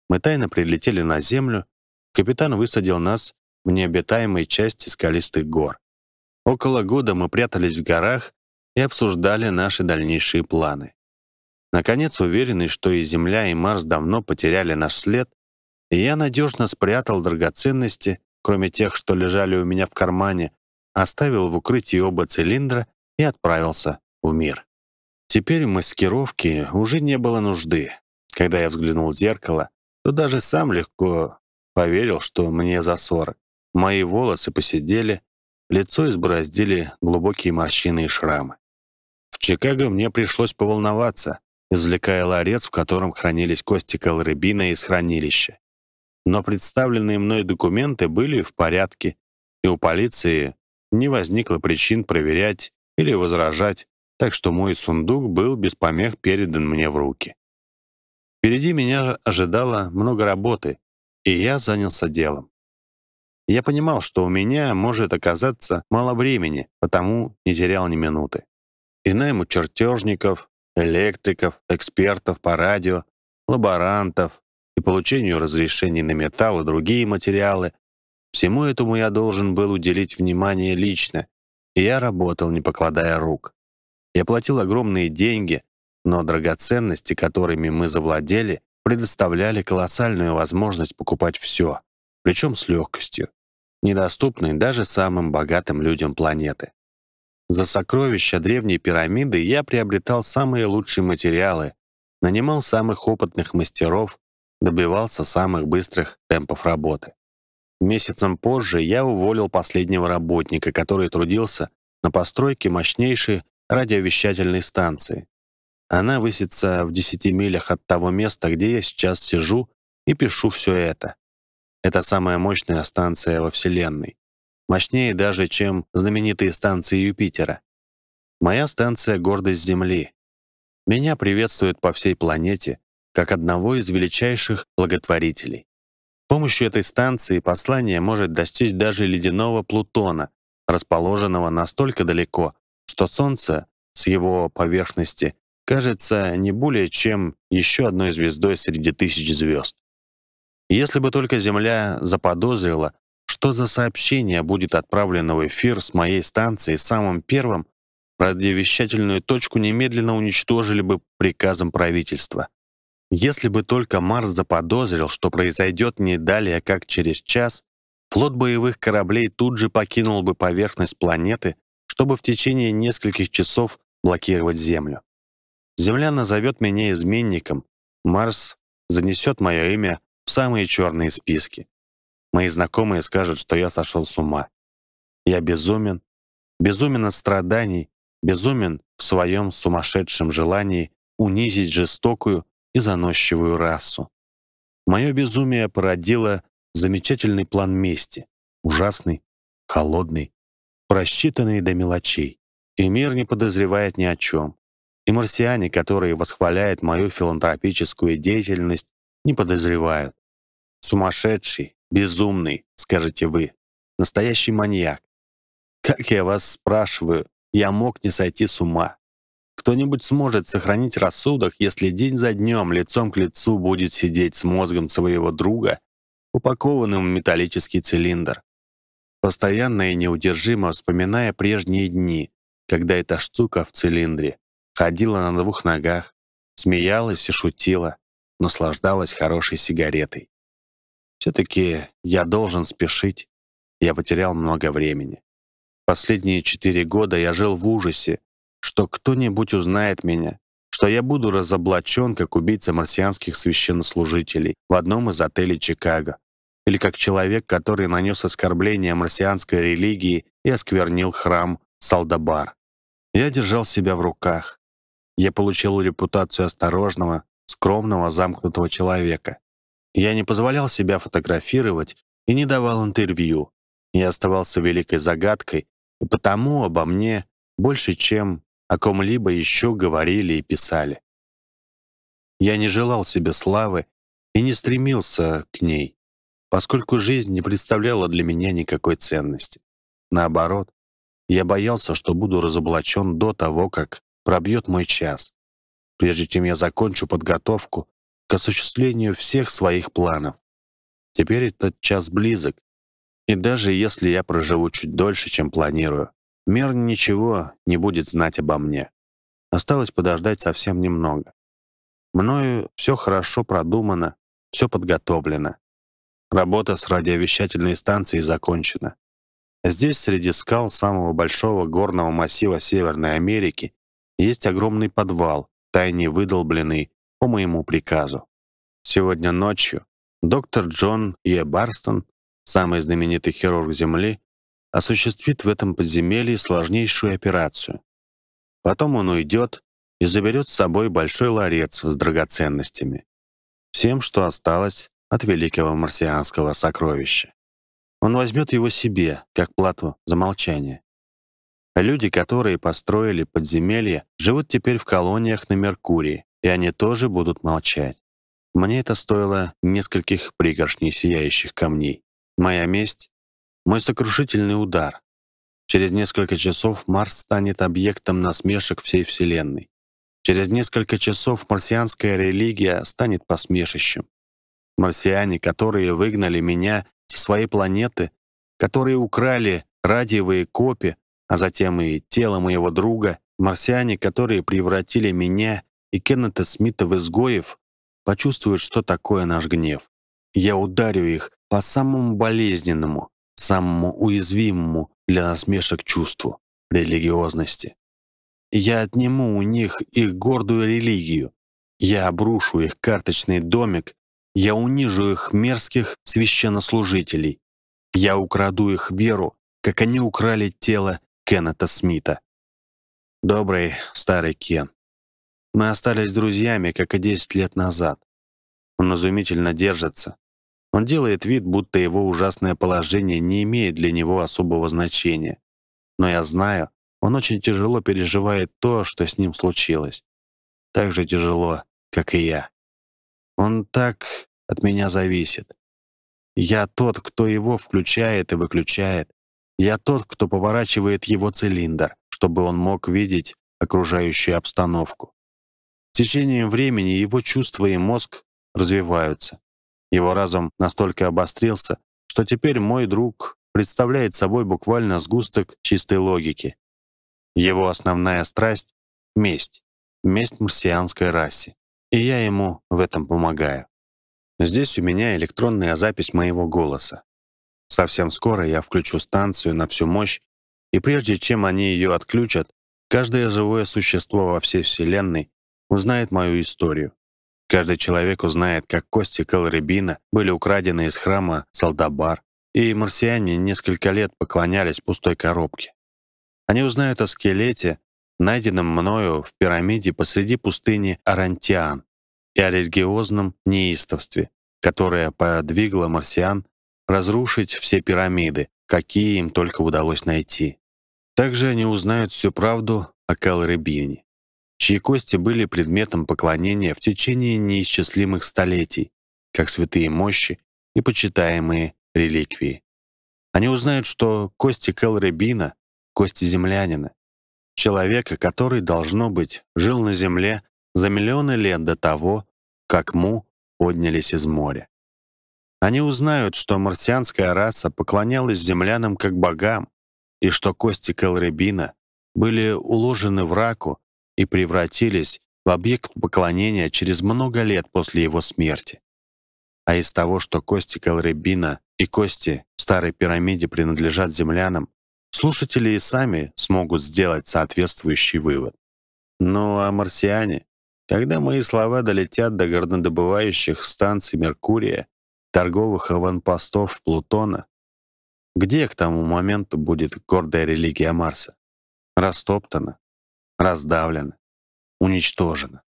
Мы тайно прилетели на Землю, капитан высадил нас в необитаемой части скалистых гор. Около года мы прятались в горах и обсуждали наши дальнейшие планы. Наконец, уверенный, что и Земля, и Марс давно потеряли наш след, я надежно спрятал драгоценности, кроме тех, что лежали у меня в кармане, оставил в укрытии оба цилиндра и отправился в мир. Теперь в маскировке уже не было нужды. Когда я взглянул в зеркало, то даже сам легко поверил, что мне за сорок. Мои волосы посидели, лицо избороздили глубокие морщины и шрамы. В Чикаго мне пришлось поволноваться, извлекая ларец, в котором хранились кости Калребина из хранилища. Но представленные мной документы были в порядке, и у полиции не возникло причин проверять или возражать, так что мой сундук был без помех передан мне в руки. Впереди меня ожидало много работы, и я занялся делом. Я понимал, что у меня может оказаться мало времени, потому не терял ни минуты и найму чертежников, электриков, экспертов по радио, лаборантов и получению разрешений на металл и другие материалы. Всему этому я должен был уделить внимание лично, и я работал, не покладая рук. Я платил огромные деньги, но драгоценности, которыми мы завладели, предоставляли колоссальную возможность покупать все, причем с легкостью, недоступной даже самым богатым людям планеты. За сокровища древней пирамиды я приобретал самые лучшие материалы, нанимал самых опытных мастеров, добивался самых быстрых темпов работы. Месяцем позже я уволил последнего работника, который трудился на постройке мощнейшей радиовещательной станции. Она высится в 10 милях от того места, где я сейчас сижу и пишу все это. Это самая мощная станция во Вселенной мощнее даже, чем знаменитые станции Юпитера. Моя станция — гордость Земли. Меня приветствуют по всей планете как одного из величайших благотворителей. С помощью этой станции послание может достичь даже ледяного Плутона, расположенного настолько далеко, что Солнце с его поверхности кажется не более чем еще одной звездой среди тысяч звезд. Если бы только Земля заподозрила, что за сообщение будет отправлено в эфир с моей станции самым первым, радиовещательную точку немедленно уничтожили бы приказом правительства. Если бы только Марс заподозрил, что произойдет не далее, как через час, флот боевых кораблей тут же покинул бы поверхность планеты, чтобы в течение нескольких часов блокировать Землю. Земля назовет меня изменником, Марс занесет мое имя в самые черные списки. Мои знакомые скажут, что я сошел с ума. Я безумен, безумен от страданий, безумен в своем сумасшедшем желании унизить жестокую и заносчивую расу. Мое безумие породило замечательный план мести, ужасный, холодный, просчитанный до мелочей. И мир не подозревает ни о чем. И марсиане, которые восхваляют мою филантропическую деятельность, не подозревают. Сумасшедший, Безумный, скажете вы. Настоящий маньяк. Как я вас спрашиваю, я мог не сойти с ума. Кто-нибудь сможет сохранить рассудок, если день за днем лицом к лицу будет сидеть с мозгом своего друга, упакованным в металлический цилиндр. Постоянно и неудержимо вспоминая прежние дни, когда эта штука в цилиндре ходила на двух ногах, смеялась и шутила, наслаждалась хорошей сигаретой. Все-таки я должен спешить. Я потерял много времени. Последние четыре года я жил в ужасе, что кто-нибудь узнает меня, что я буду разоблачен как убийца марсианских священнослужителей в одном из отелей Чикаго, или как человек, который нанес оскорбление марсианской религии и осквернил храм Салдабар. Я держал себя в руках. Я получил репутацию осторожного, скромного, замкнутого человека. Я не позволял себя фотографировать и не давал интервью. Я оставался великой загадкой, и потому обо мне больше, чем о ком-либо еще говорили и писали. Я не желал себе славы и не стремился к ней, поскольку жизнь не представляла для меня никакой ценности. Наоборот, я боялся, что буду разоблачен до того, как пробьет мой час, прежде чем я закончу подготовку к осуществлению всех своих планов. Теперь этот час близок, и даже если я проживу чуть дольше, чем планирую, мир ничего не будет знать обо мне. Осталось подождать совсем немного. Мною все хорошо продумано, все подготовлено. Работа с радиовещательной станцией закончена. Здесь, среди скал самого большого горного массива Северной Америки, есть огромный подвал, тайне выдолбленный по моему приказу. Сегодня ночью доктор Джон Е. Барстон, самый знаменитый хирург Земли, осуществит в этом подземелье сложнейшую операцию. Потом он уйдет и заберет с собой большой ларец с драгоценностями. Всем, что осталось от великого марсианского сокровища. Он возьмет его себе, как плату за молчание. Люди, которые построили подземелье, живут теперь в колониях на Меркурии, и они тоже будут молчать. Мне это стоило нескольких пригоршней сияющих камней. Моя месть — мой сокрушительный удар. Через несколько часов Марс станет объектом насмешек всей Вселенной. Через несколько часов марсианская религия станет посмешищем. Марсиане, которые выгнали меня со своей планеты, которые украли радиовые копии, а затем и тело моего друга, марсиане, которые превратили меня и Кеннета Смита в изгоев, почувствуют, что такое наш гнев. Я ударю их по самому болезненному, самому уязвимому для насмешек чувству — религиозности. Я отниму у них их гордую религию. Я обрушу их карточный домик. Я унижу их мерзких священнослужителей. Я украду их веру, как они украли тело Кеннета Смита. Добрый старый Кен. Мы остались друзьями, как и 10 лет назад. Он изумительно держится. Он делает вид, будто его ужасное положение не имеет для него особого значения. Но я знаю, он очень тяжело переживает то, что с ним случилось. Так же тяжело, как и я. Он так от меня зависит. Я тот, кто его включает и выключает. Я тот, кто поворачивает его цилиндр, чтобы он мог видеть окружающую обстановку. С течением времени его чувства и мозг развиваются. Его разум настолько обострился, что теперь мой друг представляет собой буквально сгусток чистой логики. Его основная страсть — месть. Месть марсианской расе. И я ему в этом помогаю. Здесь у меня электронная запись моего голоса. Совсем скоро я включу станцию на всю мощь, и прежде чем они ее отключат, каждое живое существо во всей Вселенной узнает мою историю. Каждый человек узнает, как кости Калребина были украдены из храма Салдабар, и марсиане несколько лет поклонялись пустой коробке. Они узнают о скелете, найденном мною в пирамиде посреди пустыни Арантиан, и о религиозном неистовстве, которое подвигло марсиан разрушить все пирамиды, какие им только удалось найти. Также они узнают всю правду о Калребине чьи кости были предметом поклонения в течение неисчислимых столетий, как святые мощи и почитаемые реликвии. Они узнают, что кости Келребина — кости землянина, человека, который, должно быть, жил на земле за миллионы лет до того, как Му поднялись из моря. Они узнают, что марсианская раса поклонялась землянам как богам, и что кости Келребина были уложены в раку и превратились в объект поклонения через много лет после его смерти. А из того, что кости Келребина и кости в старой пирамиде принадлежат землянам, слушатели и сами смогут сделать соответствующий вывод. Ну а марсиане, когда мои слова долетят до горнодобывающих станций Меркурия, торговых аванпостов Плутона, где к тому моменту будет гордая религия Марса? Растоптана, раздавлена, уничтожена.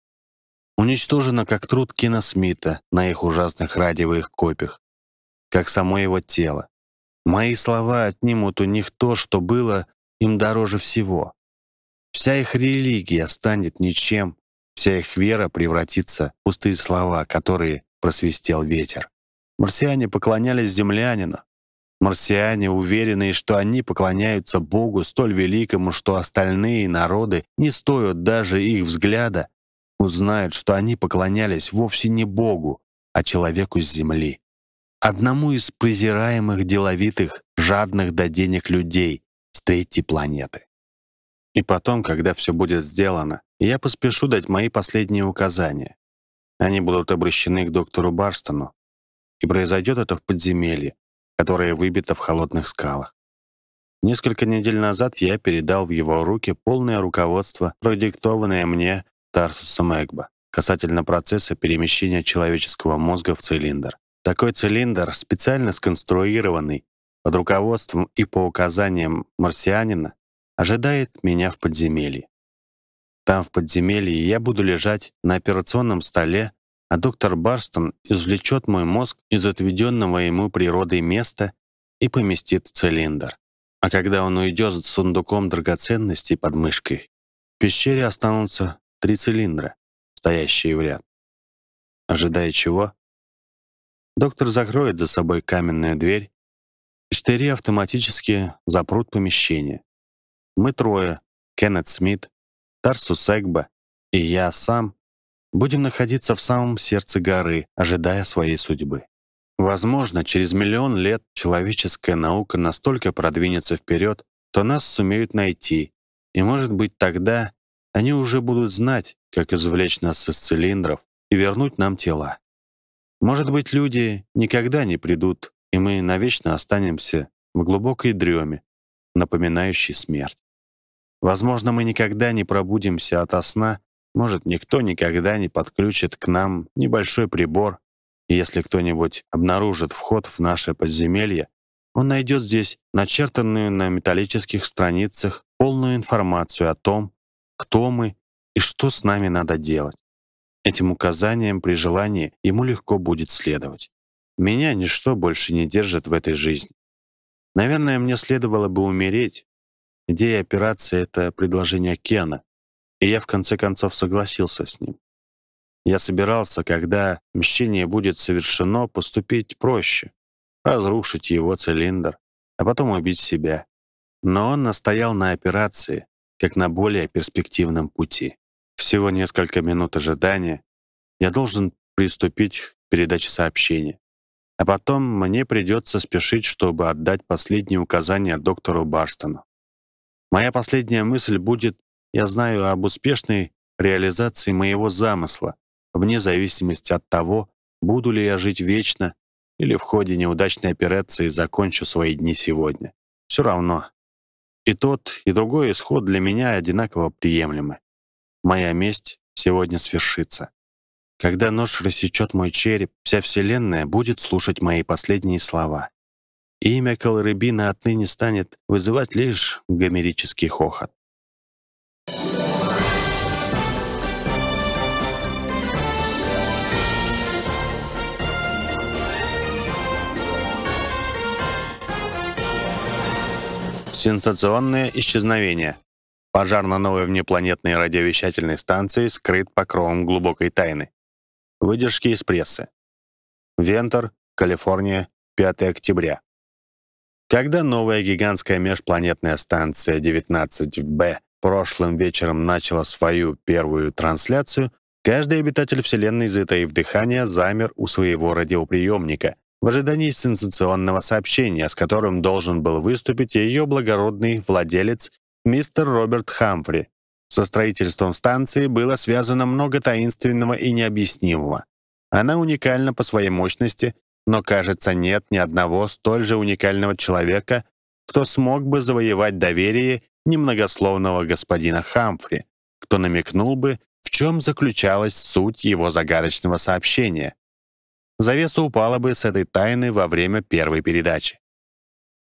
Уничтожена, как труд Кина Смита на их ужасных радиовых копиях, как само его тело. Мои слова отнимут у них то, что было им дороже всего. Вся их религия станет ничем, вся их вера превратится в пустые слова, которые просвистел ветер. Марсиане поклонялись землянину. Марсиане, уверенные, что они поклоняются Богу столь великому, что остальные народы не стоят даже их взгляда, узнают, что они поклонялись вовсе не Богу, а человеку с земли. Одному из презираемых деловитых, жадных до денег людей с третьей планеты. И потом, когда все будет сделано, я поспешу дать мои последние указания. Они будут обращены к доктору Барстону, и произойдет это в подземелье, которое выбито в холодных скалах. Несколько недель назад я передал в его руки полное руководство, продиктованное мне Тарсусом Эгба, касательно процесса перемещения человеческого мозга в цилиндр. Такой цилиндр, специально сконструированный под руководством и по указаниям марсианина, ожидает меня в подземелье. Там, в подземелье, я буду лежать на операционном столе, а доктор Барстон извлечет мой мозг из отведенного ему природой места и поместит в цилиндр. А когда он уйдет с сундуком драгоценностей под мышкой, в пещере останутся три цилиндра, стоящие в ряд. Ожидая чего? Доктор закроет за собой каменную дверь, и штыри автоматически запрут помещение. Мы трое, Кеннет Смит, Тарсус Эгба и я сам, будем находиться в самом сердце горы, ожидая своей судьбы. Возможно, через миллион лет человеческая наука настолько продвинется вперед, что нас сумеют найти, и, может быть, тогда они уже будут знать, как извлечь нас из цилиндров и вернуть нам тела. Может быть, люди никогда не придут, и мы навечно останемся в глубокой дреме, напоминающей смерть. Возможно, мы никогда не пробудимся ото сна, может, никто никогда не подключит к нам небольшой прибор, если кто-нибудь обнаружит вход в наше подземелье, он найдет здесь начертанную на металлических страницах полную информацию о том, кто мы и что с нами надо делать. Этим указаниям при желании ему легко будет следовать. Меня ничто больше не держит в этой жизни. Наверное, мне следовало бы умереть, Идея операции — это предложение Кена, и я в конце концов согласился с ним. Я собирался, когда мщение будет совершено, поступить проще, разрушить его цилиндр, а потом убить себя. Но он настоял на операции, как на более перспективном пути. Всего несколько минут ожидания. Я должен приступить к передаче сообщения. А потом мне придется спешить, чтобы отдать последние указания доктору Барстону. Моя последняя мысль будет, я знаю об успешной реализации моего замысла, вне зависимости от того, буду ли я жить вечно или в ходе неудачной операции закончу свои дни сегодня. Все равно. И тот, и другой исход для меня одинаково приемлемы. Моя месть сегодня свершится. Когда нож рассечет мой череп, вся Вселенная будет слушать мои последние слова имя Калрыбина отныне станет вызывать лишь гомерический хохот. Сенсационное исчезновение. Пожар на новой внепланетной радиовещательной станции скрыт покровом глубокой тайны. Выдержки из прессы. Вентер, Калифорния, 5 октября. Когда новая гигантская межпланетная станция 19Б прошлым вечером начала свою первую трансляцию, каждый обитатель Вселенной, затаив дыхание, замер у своего радиоприемника, в ожидании сенсационного сообщения, с которым должен был выступить ее благородный владелец мистер Роберт Хамфри. Со строительством станции было связано много таинственного и необъяснимого. Она уникальна по своей мощности, но, кажется, нет ни одного столь же уникального человека, кто смог бы завоевать доверие немногословного господина Хамфри, кто намекнул бы, в чем заключалась суть его загадочного сообщения. Завеса упала бы с этой тайны во время первой передачи.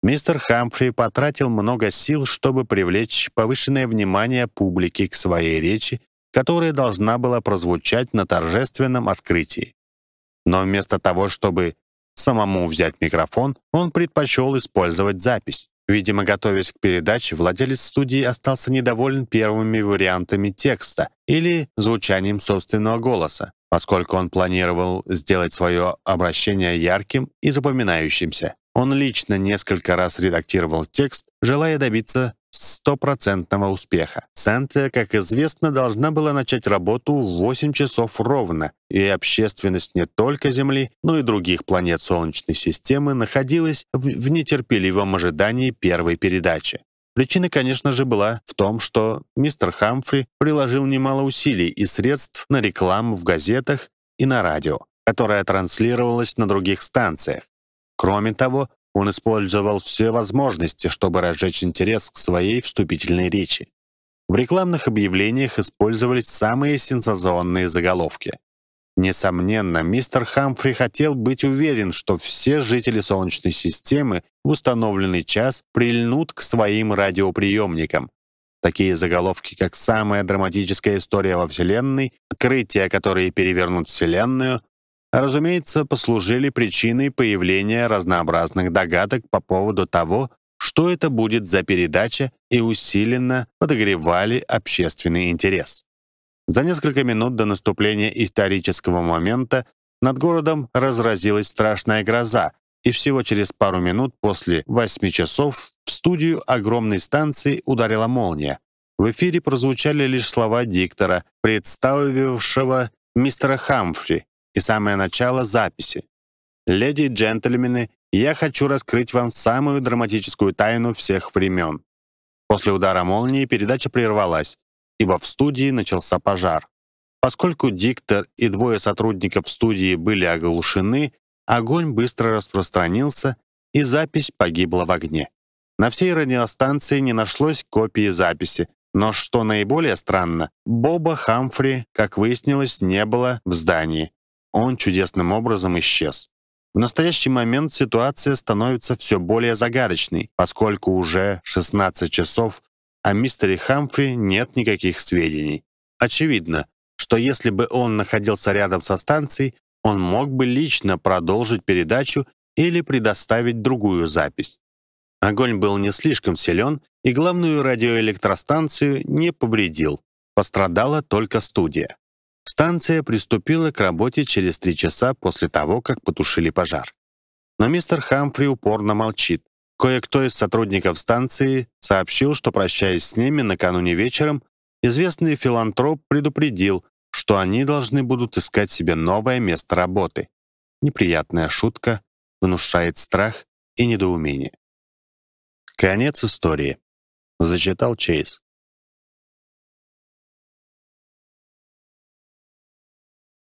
Мистер Хамфри потратил много сил, чтобы привлечь повышенное внимание публики к своей речи, которая должна была прозвучать на торжественном открытии. Но вместо того, чтобы самому взять микрофон, он предпочел использовать запись. Видимо, готовясь к передаче, владелец студии остался недоволен первыми вариантами текста или звучанием собственного голоса, поскольку он планировал сделать свое обращение ярким и запоминающимся. Он лично несколько раз редактировал текст, желая добиться стопроцентного успеха. Станция, как известно, должна была начать работу в 8 часов ровно, и общественность не только Земли, но и других планет Солнечной системы находилась в, в нетерпеливом ожидании первой передачи. Причина, конечно же, была в том, что мистер Хамфри приложил немало усилий и средств на рекламу в газетах и на радио, которая транслировалась на других станциях. Кроме того, он использовал все возможности, чтобы разжечь интерес к своей вступительной речи. В рекламных объявлениях использовались самые сенсационные заголовки. Несомненно, мистер Хамфри хотел быть уверен, что все жители Солнечной системы в установленный час прильнут к своим радиоприемникам. Такие заголовки, как «Самая драматическая история во Вселенной», «Открытия, которые перевернут Вселенную», разумеется, послужили причиной появления разнообразных догадок по поводу того, что это будет за передача и усиленно подогревали общественный интерес. За несколько минут до наступления исторического момента над городом разразилась страшная гроза, и всего через пару минут после восьми часов в студию огромной станции ударила молния. В эфире прозвучали лишь слова диктора, представившего мистера Хамфри, и самое начало записи. «Леди и джентльмены, я хочу раскрыть вам самую драматическую тайну всех времен». После удара молнии передача прервалась, ибо в студии начался пожар. Поскольку диктор и двое сотрудников студии были оглушены, огонь быстро распространился, и запись погибла в огне. На всей радиостанции не нашлось копии записи, но что наиболее странно, Боба Хамфри, как выяснилось, не было в здании он чудесным образом исчез. В настоящий момент ситуация становится все более загадочной, поскольку уже 16 часов о мистере Хамфри нет никаких сведений. Очевидно, что если бы он находился рядом со станцией, он мог бы лично продолжить передачу или предоставить другую запись. Огонь был не слишком силен, и главную радиоэлектростанцию не повредил. Пострадала только студия. Станция приступила к работе через три часа после того, как потушили пожар. Но мистер Хамфри упорно молчит. Кое-кто из сотрудников станции сообщил, что, прощаясь с ними накануне вечером, известный филантроп предупредил, что они должны будут искать себе новое место работы. Неприятная шутка внушает страх и недоумение. Конец истории. Зачитал Чейз.